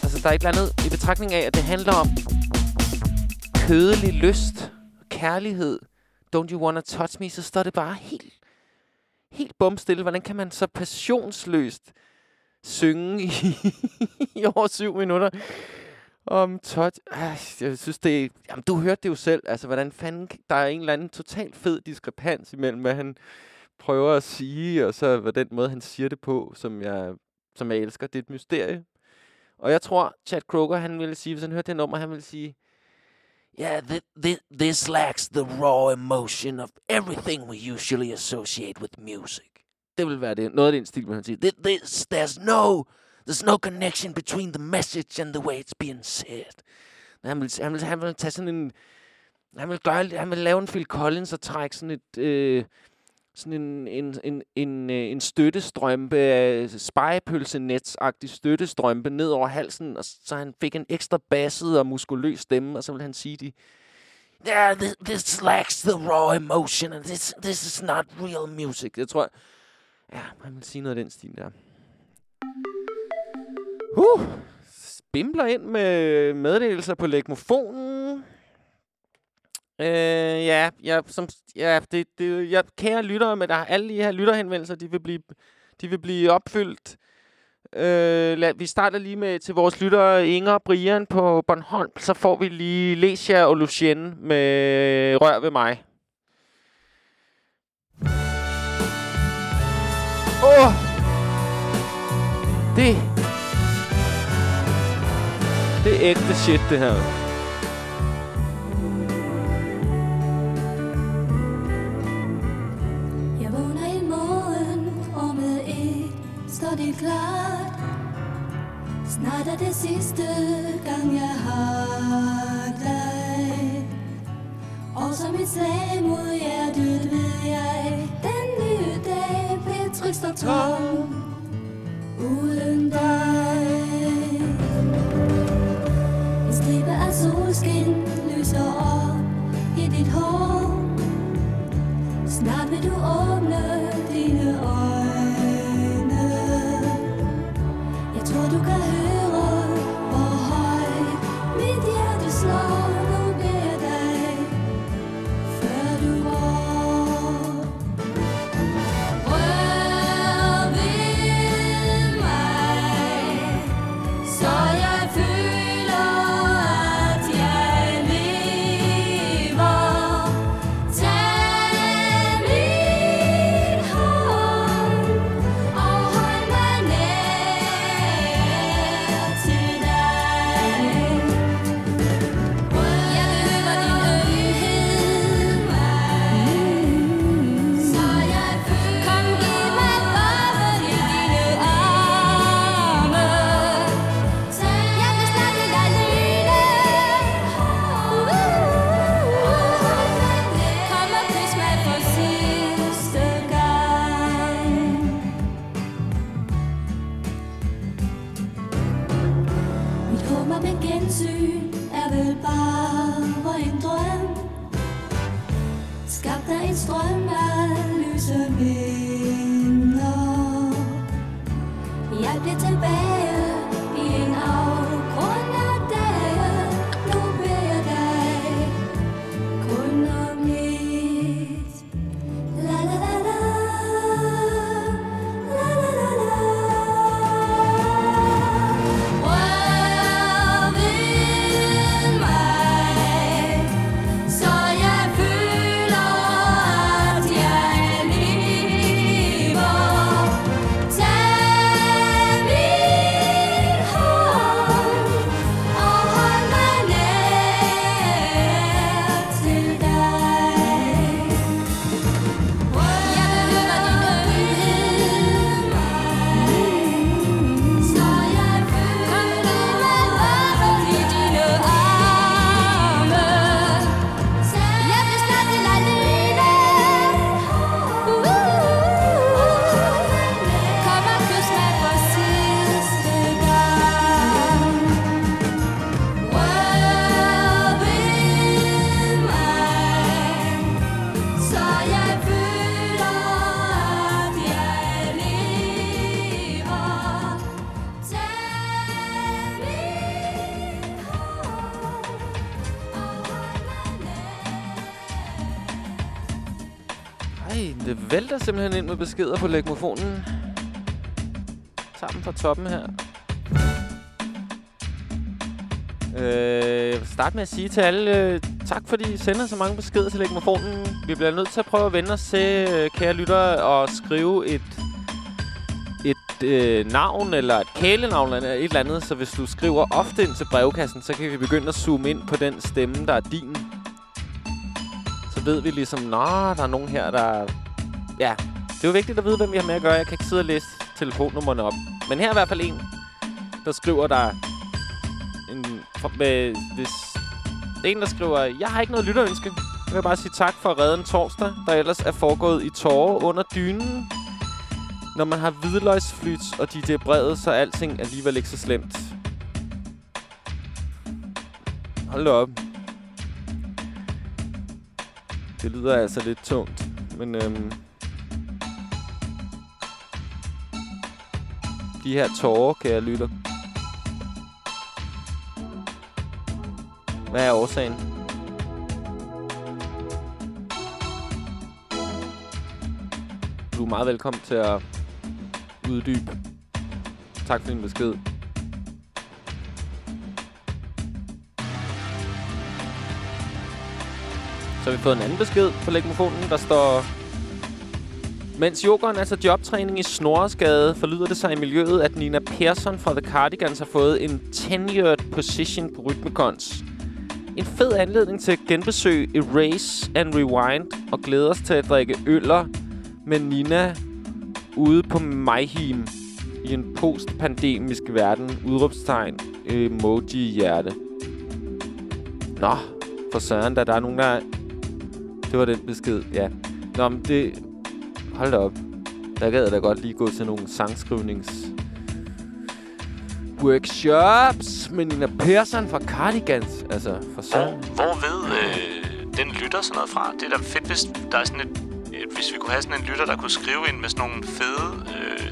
Altså, der er et eller andet i betragtning af, at det handler om kødelig lyst, kærlighed. Don't you wanna touch me? Så står det bare helt, helt bumstille. Hvordan kan man så passionsløst synge i, i over syv minutter om touch. Ej, jeg synes, det er... Jamen, du hørte det jo selv. Altså, hvordan fanden... Der er en eller anden totalt fed diskrepans imellem, hvad han prøver at sige, og så hvad den måde, han siger det på, som jeg, som jeg elsker. Det er et mysterie. Og jeg tror, Chad Kroger, han ville sige, hvis han hørte det nummer, han ville sige, Yeah, th th this lacks the raw emotion of everything we usually associate with music. Det vil være det. Noget af den stil, man siger. Th this, there's no, There's no connection between the message and the way it's being said. Han vil, han vil, han vil tage sådan en... Han vil, gøre, han vil lave en Phil Collins og trække sådan et... Øh, sådan en, en, en, en, øh, en støttestrømpe, øh, spejepølsenetsagtig støttestrømpe ned over halsen, og så han fik en ekstra basset og muskuløs stemme, og så vil han sige de, Yeah, this, this lacks the raw emotion, and this, this is not real music. Jeg tror, ja, man vil sige noget af den stil der. Uh, spimler ind med meddelelser på legmofonen. Øh, ja, ja, som, ja det, det, jeg, kære lyttere, med der alle de her lytterhenvendelser, de vil blive, de vil blive opfyldt. Øh, lad, vi starter lige med til vores lyttere Inger og Brian på Bornholm. Så får vi lige Lesia og Lucien med Rør ved mig. Åh! Oh! Det... Det er ægte shit, det her. Det klart. Snart er det sidste gang, jeg har dig. Og som et slag mod hjertet ved jeg, den nye dag bliver trist og tom. Uden dig. En stribe af solskin lyser op i dit hår. Snart vil du åbne dine øjne det vælter simpelthen ind med beskeder på legmofonen. Sammen fra toppen her. Øh, jeg vil starte med at sige til alle, øh, tak fordi I sender så mange beskeder til legmofonen. Vi bliver nødt til at prøve at vende os til, øh, kære lyttere, og skrive et, et øh, navn eller et kælenavn eller et eller andet. Så hvis du skriver ofte ind til brevkassen, så kan vi begynde at zoome ind på den stemme, der er din. Så ved vi ligesom, nå, der er nogen her, der... Ja, det er jo vigtigt at vide, hvem vi har med at gøre. Jeg kan ikke sidde og læse telefonnummerne op. Men her er i hvert fald en. der skriver der en, med, hvis det er en, der skriver, jeg har ikke noget lytterønske. Jeg vil bare sige tak for at redde en torsdag, der ellers er foregået i tårer under dynen. Når man har hvidløgsflyt og de er brevet, så er alting alligevel ikke så slemt. Hold op. Det lyder altså lidt tungt, men øhm, de her tårer, kære lytter. Hvad er årsagen? Du er meget velkommen til at uddybe. Tak for din besked. Så har vi fået en anden besked på legmofonen, der står... Mens yoghurt er til jobtræning i Snoresgade, forlyder det sig i miljøet, at Nina Persson fra The Cardigans har fået en tenured position på Rytmekons. En fed anledning til at genbesøge Erase and Rewind og glæde os til at drikke øller med Nina ude på Mayhem i en postpandemisk verden. Udråbstegn, øh, emoji-hjerte. Nå, for søren, da der er nogen, der... Det var den besked, ja. Nå, men det... Hold da op. Der gad jeg da godt lige gå til nogle sangskrivnings... Workshops med Nina Persson fra Cardigans. Altså, for så... Hvor ved øh, den lytter sådan noget fra? Det er da fedt, hvis der er sådan et, et, hvis vi kunne have sådan en lytter, der kunne skrive ind med sådan nogle fede øh,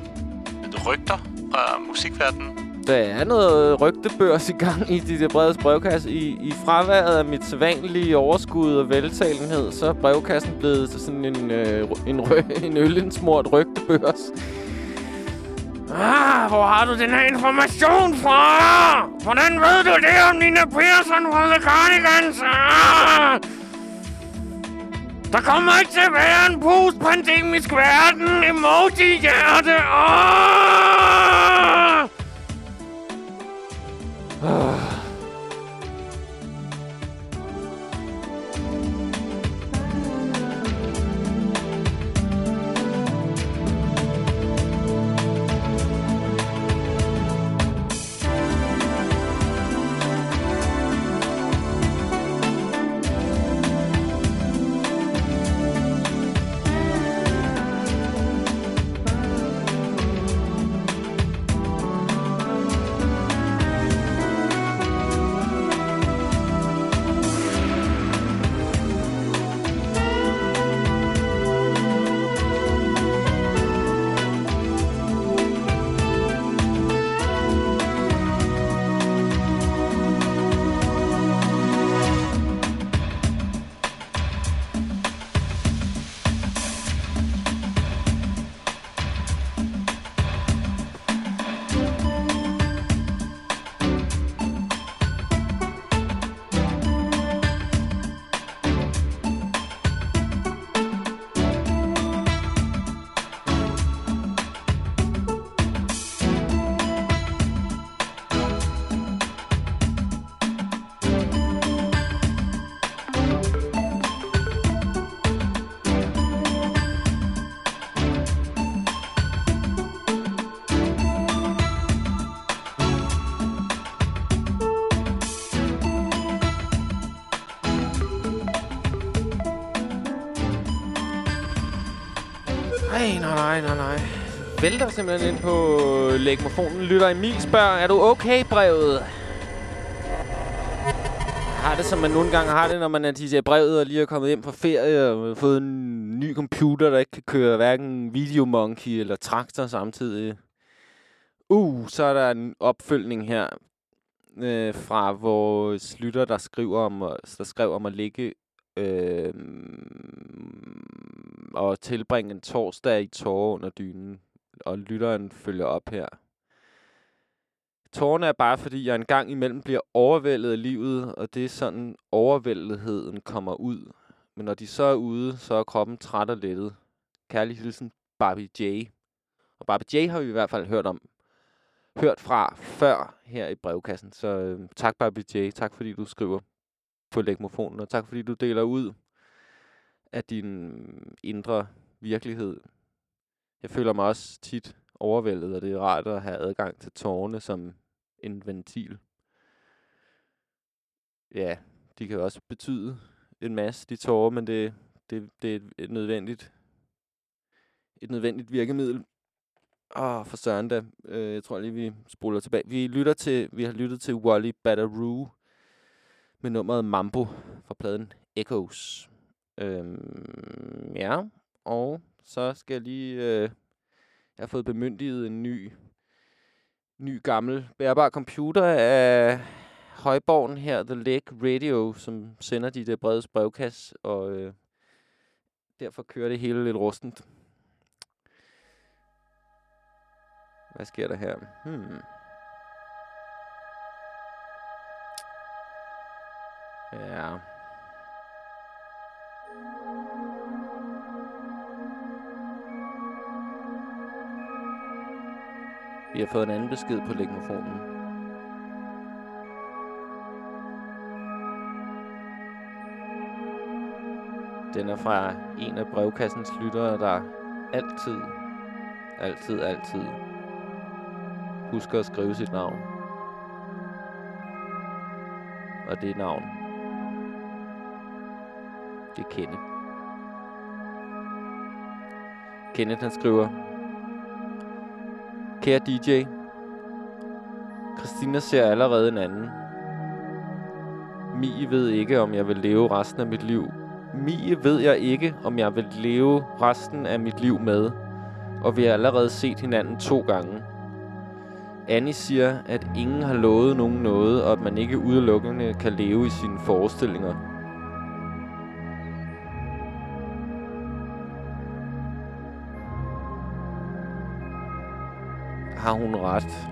rygter fra musikverdenen. Der er noget rygtebørs i gang i de der brevets brevkasse. I, I fraværet af mit sædvanlige overskud og veltalenhed, så er brevkassen blevet til sådan en, øh, en, rø en ølindsmurt rygtebørs. Ah, hvor har du den her information fra? Hvordan ved du det om Nina Pearson fra The Cardigans? Ah! Der kommer ikke til at være en postpandemisk verden. Emoji-hjerte. Ah! Vælter simpelthen ind på lægmofonen. Lytter Emil spørger, er du okay, brevet? Har det, som man nogle gange har det, når man er DJ brevet og lige er kommet hjem fra ferie og fået en ny computer, der ikke kan køre hverken Videomonkey eller Traktor samtidig. Uh, så er der en opfølgning her øh, fra vores lytter, der skriver om, der skrev om at ligge øh, og tilbringe en torsdag i tårer under dynen. Og lytteren følger op her. Tårerne er bare, fordi jeg engang imellem bliver overvældet af livet, og det er sådan, overvældigheden kommer ud. Men når de så er ude, så er kroppen træt og lettet. Kærlig hilsen, Barbie J. Og Barbie J har vi i hvert fald hørt om, hørt fra før her i brevkassen. Så øh, tak, Barbie J. Tak, fordi du skriver på lægmofonen, og tak, fordi du deler ud af din indre virkelighed. Jeg føler mig også tit overvældet, og det er rart at have adgang til tårne, som en ventil. Ja, de kan også betyde en masse, de tårer, men det, det, det er et- et nødvendigt, et nødvendigt virkemiddel. Åh, for søren da. Øh, jeg tror lige, vi spoler tilbage. Vi, lytter til, vi har lyttet til Wally Badaroo med nummeret Mambo fra pladen Echoes. Øhm, ja, og så skal jeg lige... Øh, jeg har fået bemyndiget en ny, ny gammel bærbar computer af Højborgen her, The Lake Radio, som sender de der brede brevkasse, og øh, derfor kører det hele lidt rustent. Hvad sker der her? Hmm. Ja. Vi har fået en anden besked på legmofonen. Den er fra en af brevkassens lyttere, der altid, altid, altid husker at skrive sit navn. Og det navn, det er Kenneth. Kenneth han skriver, Kære DJ, Christina ser allerede en anden. Mie ved ikke, om jeg vil leve resten af mit liv. Mie ved jeg ikke, om jeg vil leve resten af mit liv med. Og vi har allerede set hinanden to gange. Annie siger, at ingen har lovet nogen noget, og at man ikke udelukkende kan leve i sine forestillinger. Har hun ret?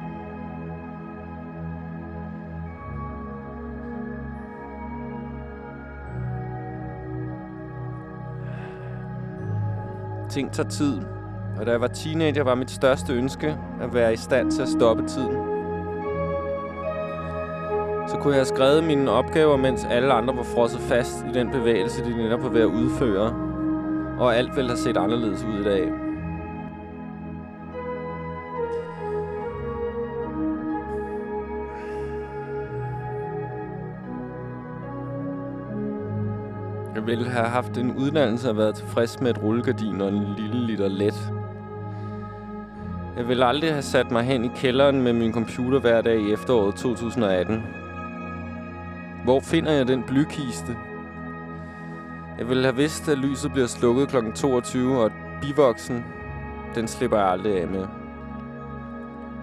Ting tager tid, og da jeg var teenager, var mit største ønske at være i stand til at stoppe tiden. Så kunne jeg have skrevet mine opgaver, mens alle andre var frosset fast i den bevægelse, de netop var ved at udføre. Og alt ville have set anderledes ud i dag. Jeg ville have haft en uddannelse og været tilfreds med et rullegardin og en lille liter let. Jeg ville aldrig have sat mig hen i kælderen med min computer hver dag i efteråret 2018. Hvor finder jeg den blykiste? Jeg ville have vidst, at lyset bliver slukket kl. 22, og at bivoksen, den slipper jeg aldrig af med.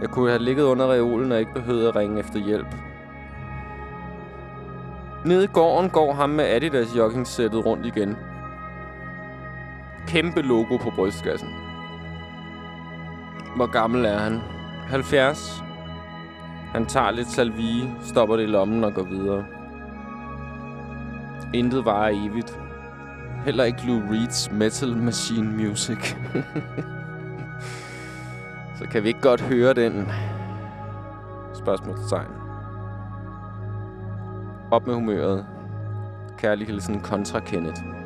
Jeg kunne have ligget under reolen og ikke behøvet at ringe efter hjælp. Nede i gården går ham med Adidas joggingsættet rundt igen. Kæmpe logo på brystkassen. Hvor gammel er han? 70. Han tager lidt salvie, stopper det i lommen og går videre. Intet varer evigt. Heller ikke Lou Reeds Metal Machine Music. Så kan vi ikke godt høre den? Spørgsmålstegn. Op med humøret. Kærlig hilsen kontra Kenneth.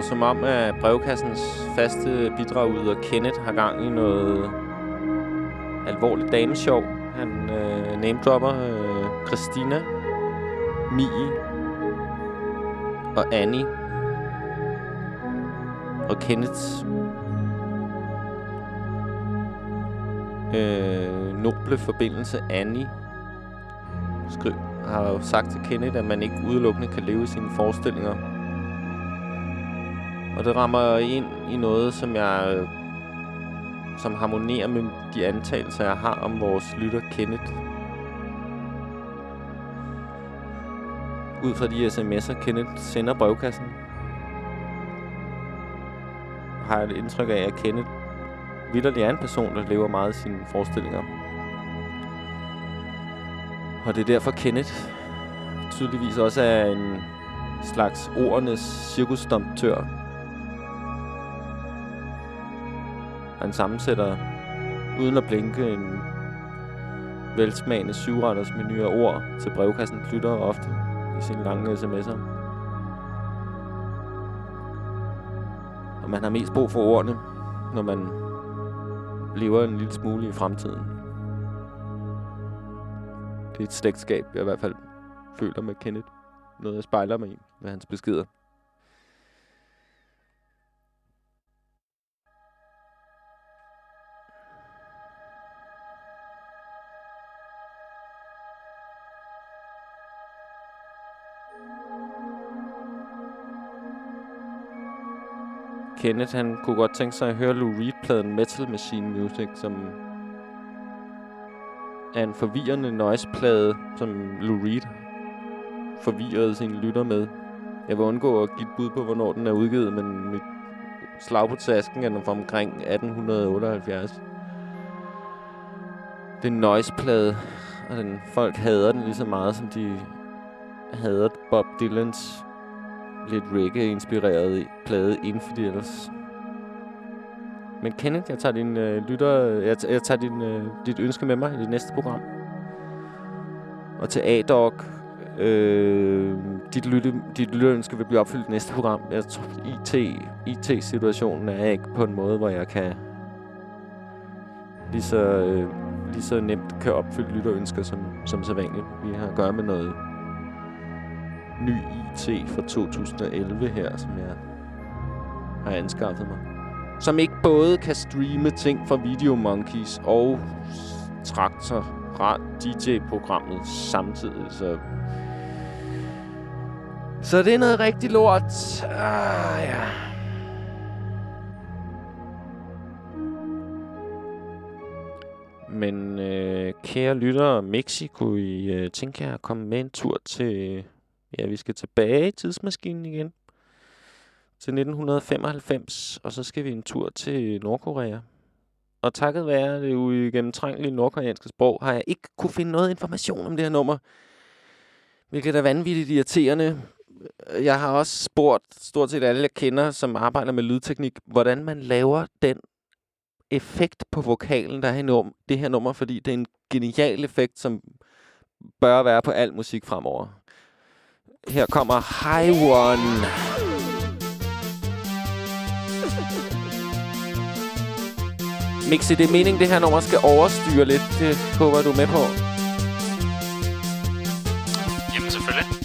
Jo som om, at brevkassens faste bidragyder Kenneth har gang i noget alvorligt dameshow. Han øh, namedropper øh, Christina, Mie og Annie. Og Kenneths øh, noble forbindelse Annie skrev, har jo sagt til Kenneth, at man ikke udelukkende kan leve i sine forestillinger. Og det rammer ind i noget, som jeg øh, som harmonerer med de antagelser, jeg har om vores lytter Kenneth. Ud fra de sms'er, Kenneth sender brevkassen, har jeg et indtryk af, at Kenneth vidderlig er en person, der lever meget af sine forestillinger. Og det er derfor Kenneth tydeligvis også er en slags ordernes cirkusdomptør. Han sammensætter, uden at blinke, en velsmagende syvretters menu af ord til brevkassen lytter ofte i sine lange sms'er. Og man har mest brug for ordene, når man lever en lille smule i fremtiden. Det er et slægtskab, jeg i hvert fald føler med Kenneth. Noget, jeg spejler mig i med hans beskeder. Kenneth, han kunne godt tænke sig at høre Lou Reed-pladen Metal Machine Music, som er en forvirrende noise-plade, som Lou Reed forvirrede sine lytter med. Jeg vil undgå at give et bud på, hvornår den er udgivet, men mit slag på tasken er den fra omkring 1878. Det er en noise-plade, og den, folk hader den lige så meget, som de hader Bob Dylans lidt reggae-inspireret plade Infidels. Men Kenneth, jeg tager din øh, lytter, jeg, jeg tager din, øh, dit ønske med mig i det næste program. Og til A-Dog, øh, dit, lytte, dit lytterønske vil blive opfyldt i næste program. Jeg tror, IT, IT-situationen er ikke på en måde, hvor jeg kan lige så, øh, lige så nemt kan opfylde lytterønsker som, som så vanligt. Vi har at gøre med noget ny IT fra 2011 her, som jeg har anskaffet mig. Som ikke både kan streame ting fra Video Monkeys og Traktor DJ-programmet samtidig, så... Så det er noget rigtig lort. Ah, ja. Men øh, kære lyttere, Mexico, I øh, tænker jeg at komme med en tur til Ja, vi skal tilbage i tidsmaskinen igen. Til 1995, og så skal vi en tur til Nordkorea. Og takket være det uigennemtrængelige nordkoreanske sprog, har jeg ikke kunne finde noget information om det her nummer. Hvilket er vanvittigt irriterende. Jeg har også spurgt stort set alle, jeg kender, som arbejder med lydteknik, hvordan man laver den effekt på vokalen, der er i det her nummer, fordi det er en genial effekt, som bør være på al musik fremover. Her kommer High One. Mixi, det er meningen, det her nummer skal overstyre lidt. Det håber du er med på. Jamen, selvfølgelig.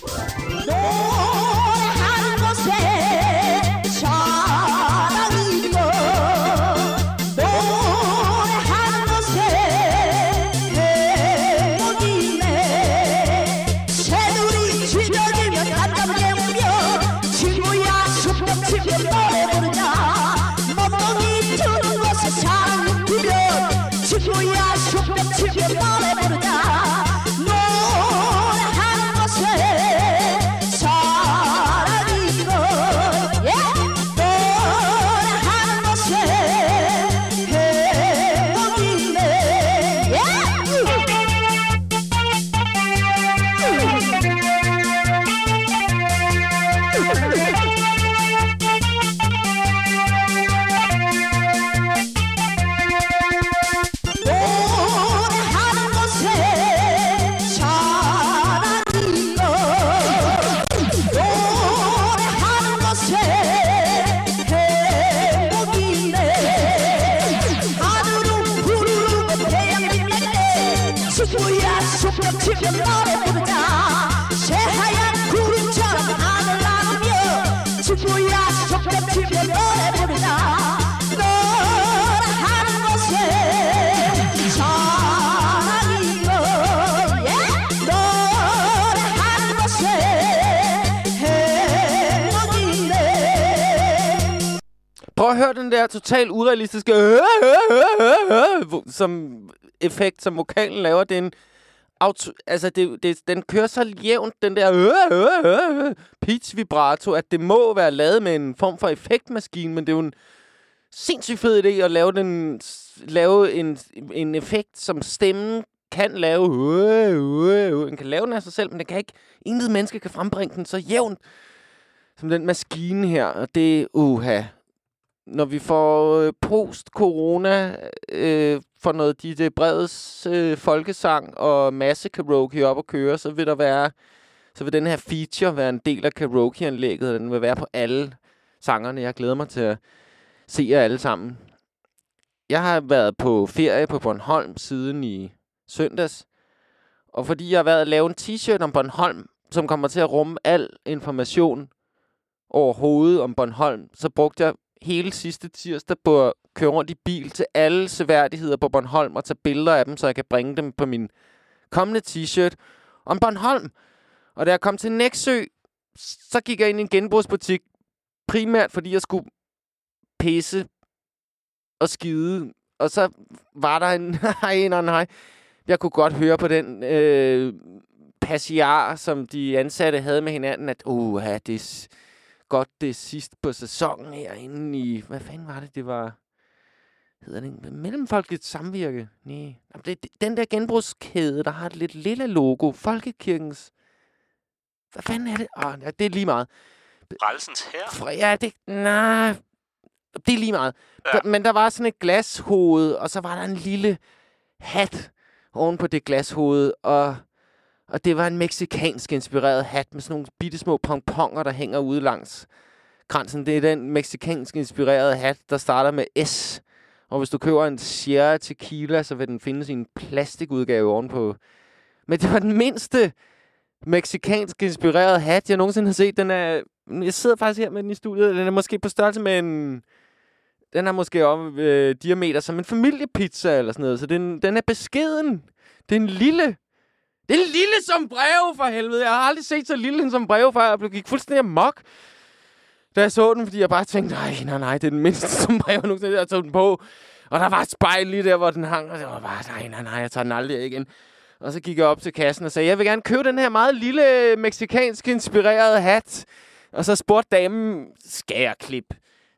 Hørt den der totalt urealistiske øh, øh, øh, som effekt, som vokalen laver. Det er en auto, altså det, det, den kører så jævnt, den der øh, øh, øh, pitch vibrato, at det må være lavet med en form for effektmaskine, men det er jo en sindssygt fed idé at lave, den, lave en, en effekt, som stemmen kan lave. Øh, øh, øh. Den kan lave den af sig selv, men den kan ikke, intet menneske kan frembringe den så jævnt, som den maskine her. Og det er, uha, når vi får øh, post-corona øh, for noget Ditte bredes øh, folkesang og masse karaoke op at køre, så vil der være, så vil den her feature være en del af karaokeanlægget, og den vil være på alle sangerne. Jeg glæder mig til at se jer alle sammen. Jeg har været på ferie på Bornholm siden i søndags, og fordi jeg har været at lave en t-shirt om Bornholm, som kommer til at rumme al information overhovedet om Bornholm, så brugte jeg hele sidste tirsdag på at køre rundt i bil til alle seværdigheder på Bornholm og tage billeder af dem, så jeg kan bringe dem på min kommende t-shirt om Bornholm. Og da jeg kom til Næksø, så gik jeg ind i en genbrugsbutik, primært fordi jeg skulle pisse og skide. Og så var der en... nej, nej, nej. Jeg kunne godt høre på den øh, passiar, som de ansatte havde med hinanden, at uh, det er godt det sidst på sæsonen herinde i... Hvad fanden var det, det var... Hedder det Mellemfolkeligt Samvirke? Nej. Det, det, den der genbrugskæde, der har et lidt lille logo. Folkekirkens... Hvad fanden er det? Åh, ja, det er lige meget. Frelsens her. Ja, det... Nej, det er lige meget. Ja. Men der var sådan et glashoved, og så var der en lille hat oven på det glashoved, og, og det var en meksikansk inspireret hat med sådan nogle bitte små pomponger, der hænger ude langs kransen. Det er den meksikansk inspirerede hat, der starter med S. Og hvis du køber en Sierra Tequila, så vil den findes i en plastikudgave ovenpå. Men det var den mindste meksikansk inspirerede hat, jeg nogensinde har set. Den er, jeg sidder faktisk her med den i studiet. Den er måske på størrelse med en... Den er måske om øh, diameter som en familiepizza eller sådan noget. Så den, den er beskeden. Det er en lille... Det er en lille som brev, for helvede. Jeg har aldrig set så lille en som breve, før jeg blev- gik fuldstændig amok. Da jeg så den, fordi jeg bare tænkte, nej, nej, nej, det er den mindste som breve nogensinde jeg tog den på. Og der var et spejl lige der, hvor den hang, og det var bare, nej, nej, nej, jeg tager den aldrig igen. Og så gik jeg op til kassen og sagde, jeg vil gerne købe den her meget lille meksikansk inspirerede hat. Og så spurgte damen, skal jeg klippe?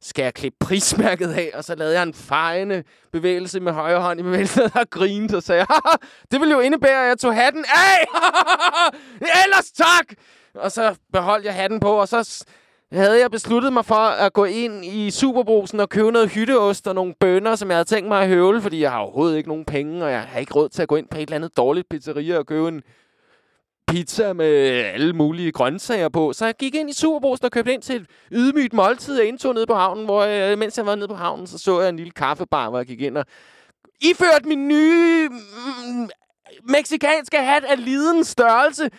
Skal jeg klippe prismærket af? Og så lavede jeg en fejende bevægelse med højre hånd i bevægelsen, og grinede og sagde, det ville jo indebære, at jeg tog hatten af! Ellers tak! Og så beholdt jeg hatten på, og så havde jeg besluttet mig for at gå ind i Superbrusen og købe noget hytteost og nogle bønner, som jeg havde tænkt mig at høvle, fordi jeg har overhovedet ikke nogen penge, og jeg har ikke råd til at gå ind på et eller andet dårligt pizzeria og købe en pizza med alle mulige grøntsager på. Så jeg gik ind i Superbrugsen og købte ind til et ydmygt måltid. Jeg indtog nede på havnen, hvor jeg, øh, mens jeg var nede på havnen, så så jeg en lille kaffebar, hvor jeg gik ind og iført min nye mm, meksikanske hat af liden størrelse.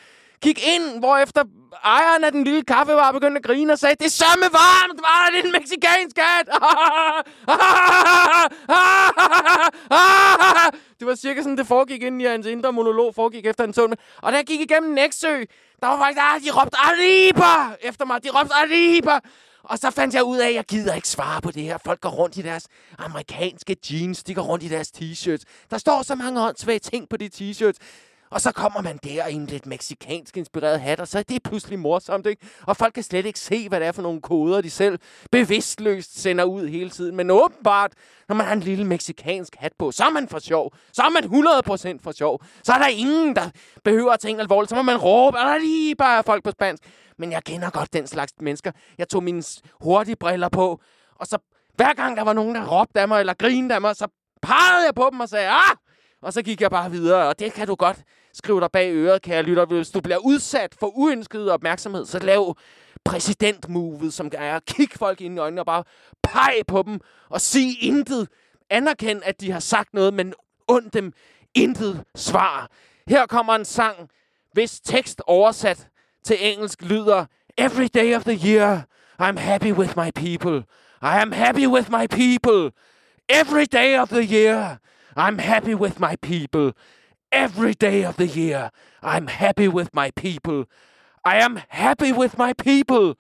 Gik ind, hvor efter ejeren af den lille kaffebar begyndte at grine og sagde, det er samme varmt, var det er en meksikansk kat. det var cirka sådan, det foregik inden i hans indre monolog foregik efter en tunnel. Og da jeg gik igennem Næksø, der var faktisk, ah, de råbte Arriba efter mig. De råbte Arriba. Og så fandt jeg ud af, at jeg gider ikke svare på det her. Folk går rundt i deres amerikanske jeans. De går rundt i deres t-shirts. Der står så mange åndssvage ting på de t-shirts. Og så kommer man der i en lidt meksikansk inspireret hat, og så er det pludselig morsomt, ikke? Og folk kan slet ikke se, hvad det er for nogle koder, de selv bevidstløst sender ud hele tiden. Men åbenbart, når man har en lille meksikansk hat på, så er man for sjov. Så er man 100% for sjov. Så er der ingen, der behøver at tænke alvorligt. Så må man råbe, og der lige bare folk på spansk. Men jeg kender godt den slags mennesker. Jeg tog mine hurtige briller på, og så hver gang der var nogen, der råbte af mig, eller grinede af mig, så pegede jeg på dem og sagde, ah! Og så gik jeg bare videre, og det kan du godt Skriv dig bag øret, kære lytter. Hvis du bliver udsat for uønsket opmærksomhed, så lav præsidentmovet, som er at kigge folk ind i øjnene og bare pege på dem og sige intet. Anerkend, at de har sagt noget, men und dem intet svar. Her kommer en sang, hvis tekst oversat til engelsk lyder Every day of the year, I'm happy with my people. I am happy with my people. Every day of the year, I'm happy with my people. Every day of the year, I'm happy with my people. I am happy with my people.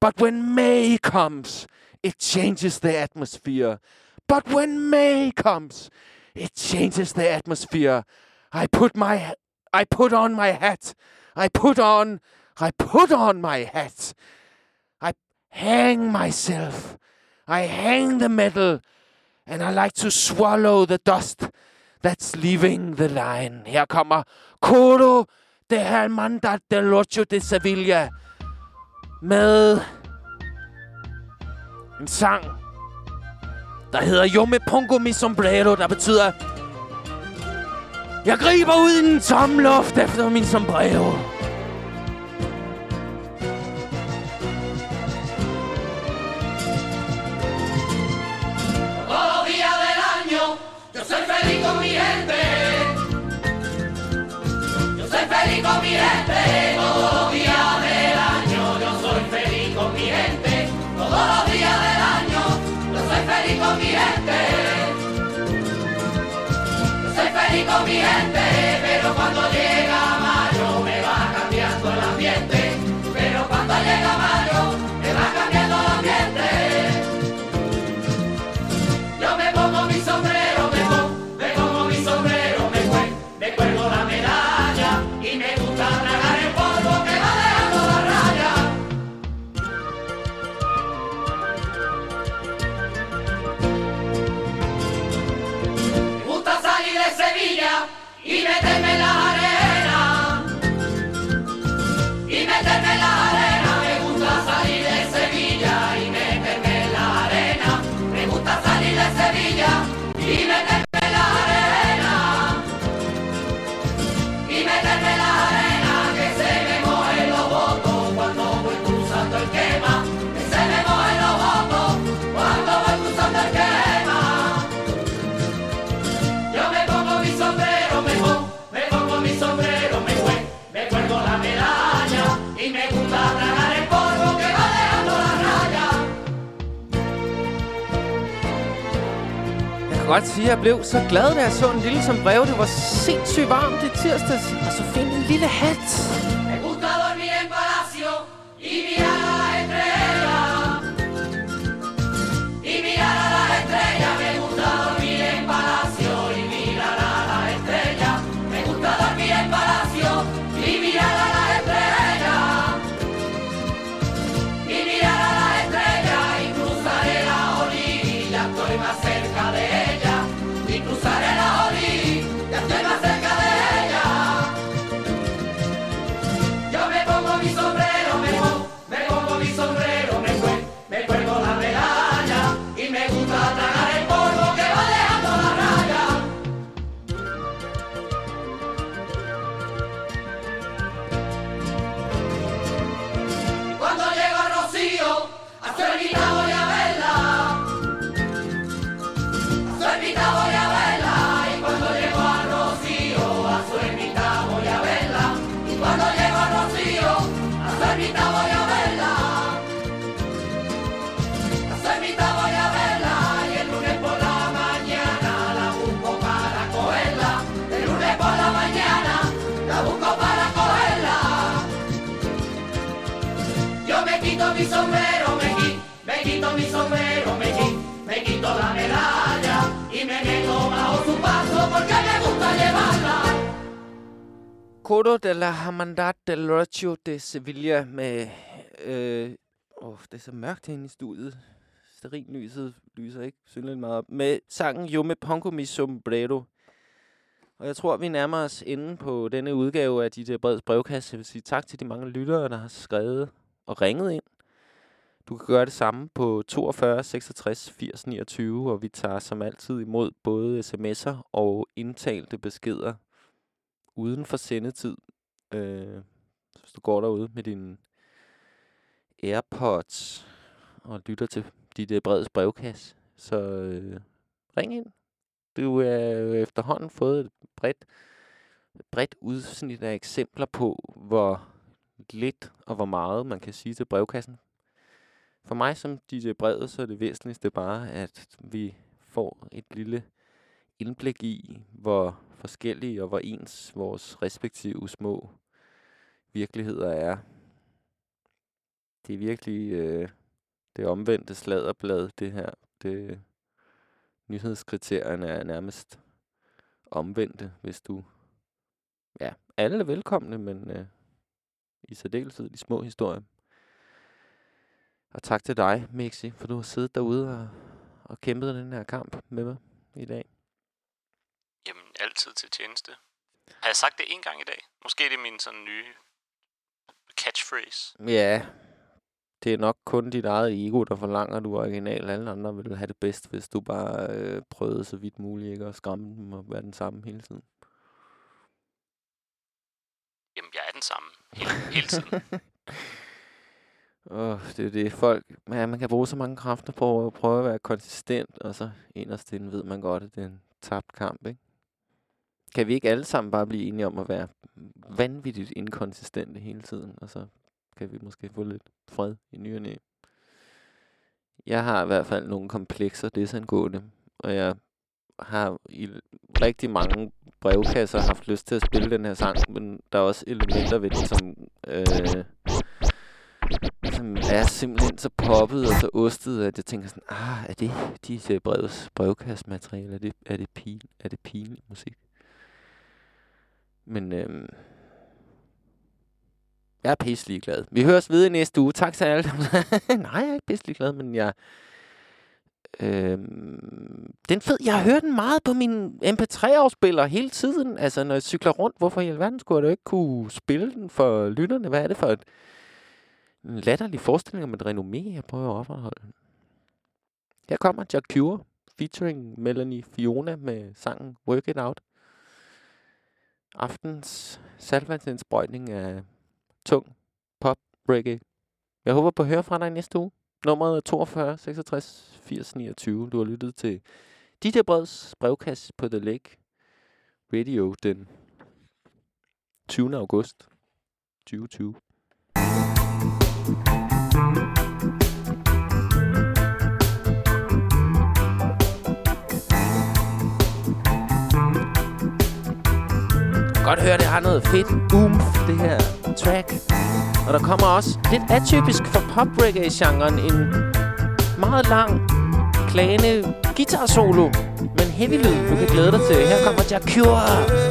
But when May comes, it changes the atmosphere. But when May comes, it changes the atmosphere. I put my I put on my hat. I put on I put on my hat. I hang myself. I hang the metal and I like to swallow the dust that's leaving the line. Her kommer Coro de Hermandad de Locho de Sevilla med en sang, der hedder Yo me pongo mi sombrero, der betyder Jeg griber ud i den tomme luft efter min sombrero. Feliz con mi gente. Yo soy feliz con mi gente. Todos los días del año yo soy feliz con mi gente. Todos los días del año yo soy feliz con mi gente. Yo soy feliz con mi gente, godt sige, at jeg blev så glad, da jeg så en lille som brev. Det var sindssygt varmt i tirsdags. Og så find en lille hat. Y me meto bajo su paso porque me gusta llevarla. Coro de la Hermandad del Rocio de Sevilla med... Øh, åh, det er så mørkt herinde i studiet. Sterinlyset lyser ikke synligt meget op. Med sangen Jo me pongo mi sombrero. Og jeg tror, vi nærmer os inde på denne udgave af de øh, Breds brevkasse. Jeg vil sige tak til de mange lyttere, der har skrevet og ringet ind. Du kan gøre det samme på 42 66 80 29, og vi tager som altid imod både sms'er og indtalte beskeder uden for sendetid. Øh, hvis du går derude med din AirPods og lytter til dit øh, breds brevkasse, så øh, ring ind. Du er jo efterhånden fået et bredt, bredt udsnit af eksempler på, hvor lidt og hvor meget man kan sige til brevkassen. For mig som DJ Brevet, så er det væsentligste bare, at vi får et lille indblik i, hvor forskellige og hvor ens vores respektive små virkeligheder er. Det er virkelig, øh, det omvendte sladderblad, det her. Det, nyhedskriterierne er nærmest omvendte, hvis du... Ja, alle er velkomne, men øh, i særdeleshed de små historier. Og tak til dig, Mixi, for du har siddet derude og, og kæmpet den her kamp med mig i dag. Jamen, altid til tjeneste. Har jeg sagt det en gang i dag? Måske det er min sådan nye catchphrase. Ja, det er nok kun dit eget ego, der forlanger, at du er original. Alle andre vil have det bedst, hvis du bare øh, prøvede så vidt muligt ikke at skræmme dem og være den samme hele tiden. Jamen, jeg er den samme hele, hele tiden. Åh, det er det. Folk, ja, man kan bruge så mange kræfter på at prøve at være konsistent, og så inderst inde ved man godt, at det er en tabt kamp, ikke? Kan vi ikke alle sammen bare blive enige om at være vanvittigt inkonsistente hele tiden, og så kan vi måske få lidt fred i ny og næ. Jeg har i hvert fald nogle komplekser desangående, og jeg har i rigtig mange brevkasser haft lyst til at spille den her sang, men der er også elementer ved den, som, øh, som er simpelthen så poppet og så ostet, at jeg tænker sådan, ah, er det de brevs, brevkastmateriale? Er det, er det, pin, er det pinlig musik? Men øhm, jeg er pisselig glad. Vi høres ved i næste uge. Tak til alle. Nej, jeg er ikke pisselig glad, men jeg... Øhm, den fed, jeg har hørt den meget på min MP3-afspiller hele tiden. Altså, når jeg cykler rundt, hvorfor i alverden skulle jeg da ikke kunne spille den for lytterne? Hvad er det for et, en latterlig forestilling om et renommé, jeg prøver at opretholde? Her kommer Jack Cure featuring Melanie Fiona med sangen Work It Out. Aftens salvandsindsprøjtning af tung pop reggae. Jeg håber på at høre fra dig næste uge. Nummeret er 42 66 80 29. Du har lyttet til DJ Breds brevkasse på The Lake Radio den 20. august 2020. Godt høre, det har noget fedt boom, det her track. Og der kommer også lidt atypisk for pop reggae genren en meget lang, klagende guitar solo, men heavy lyd, du kan glæde dig til. Her kommer Jacure,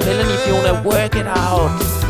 Melanie Fiona, Work It Out.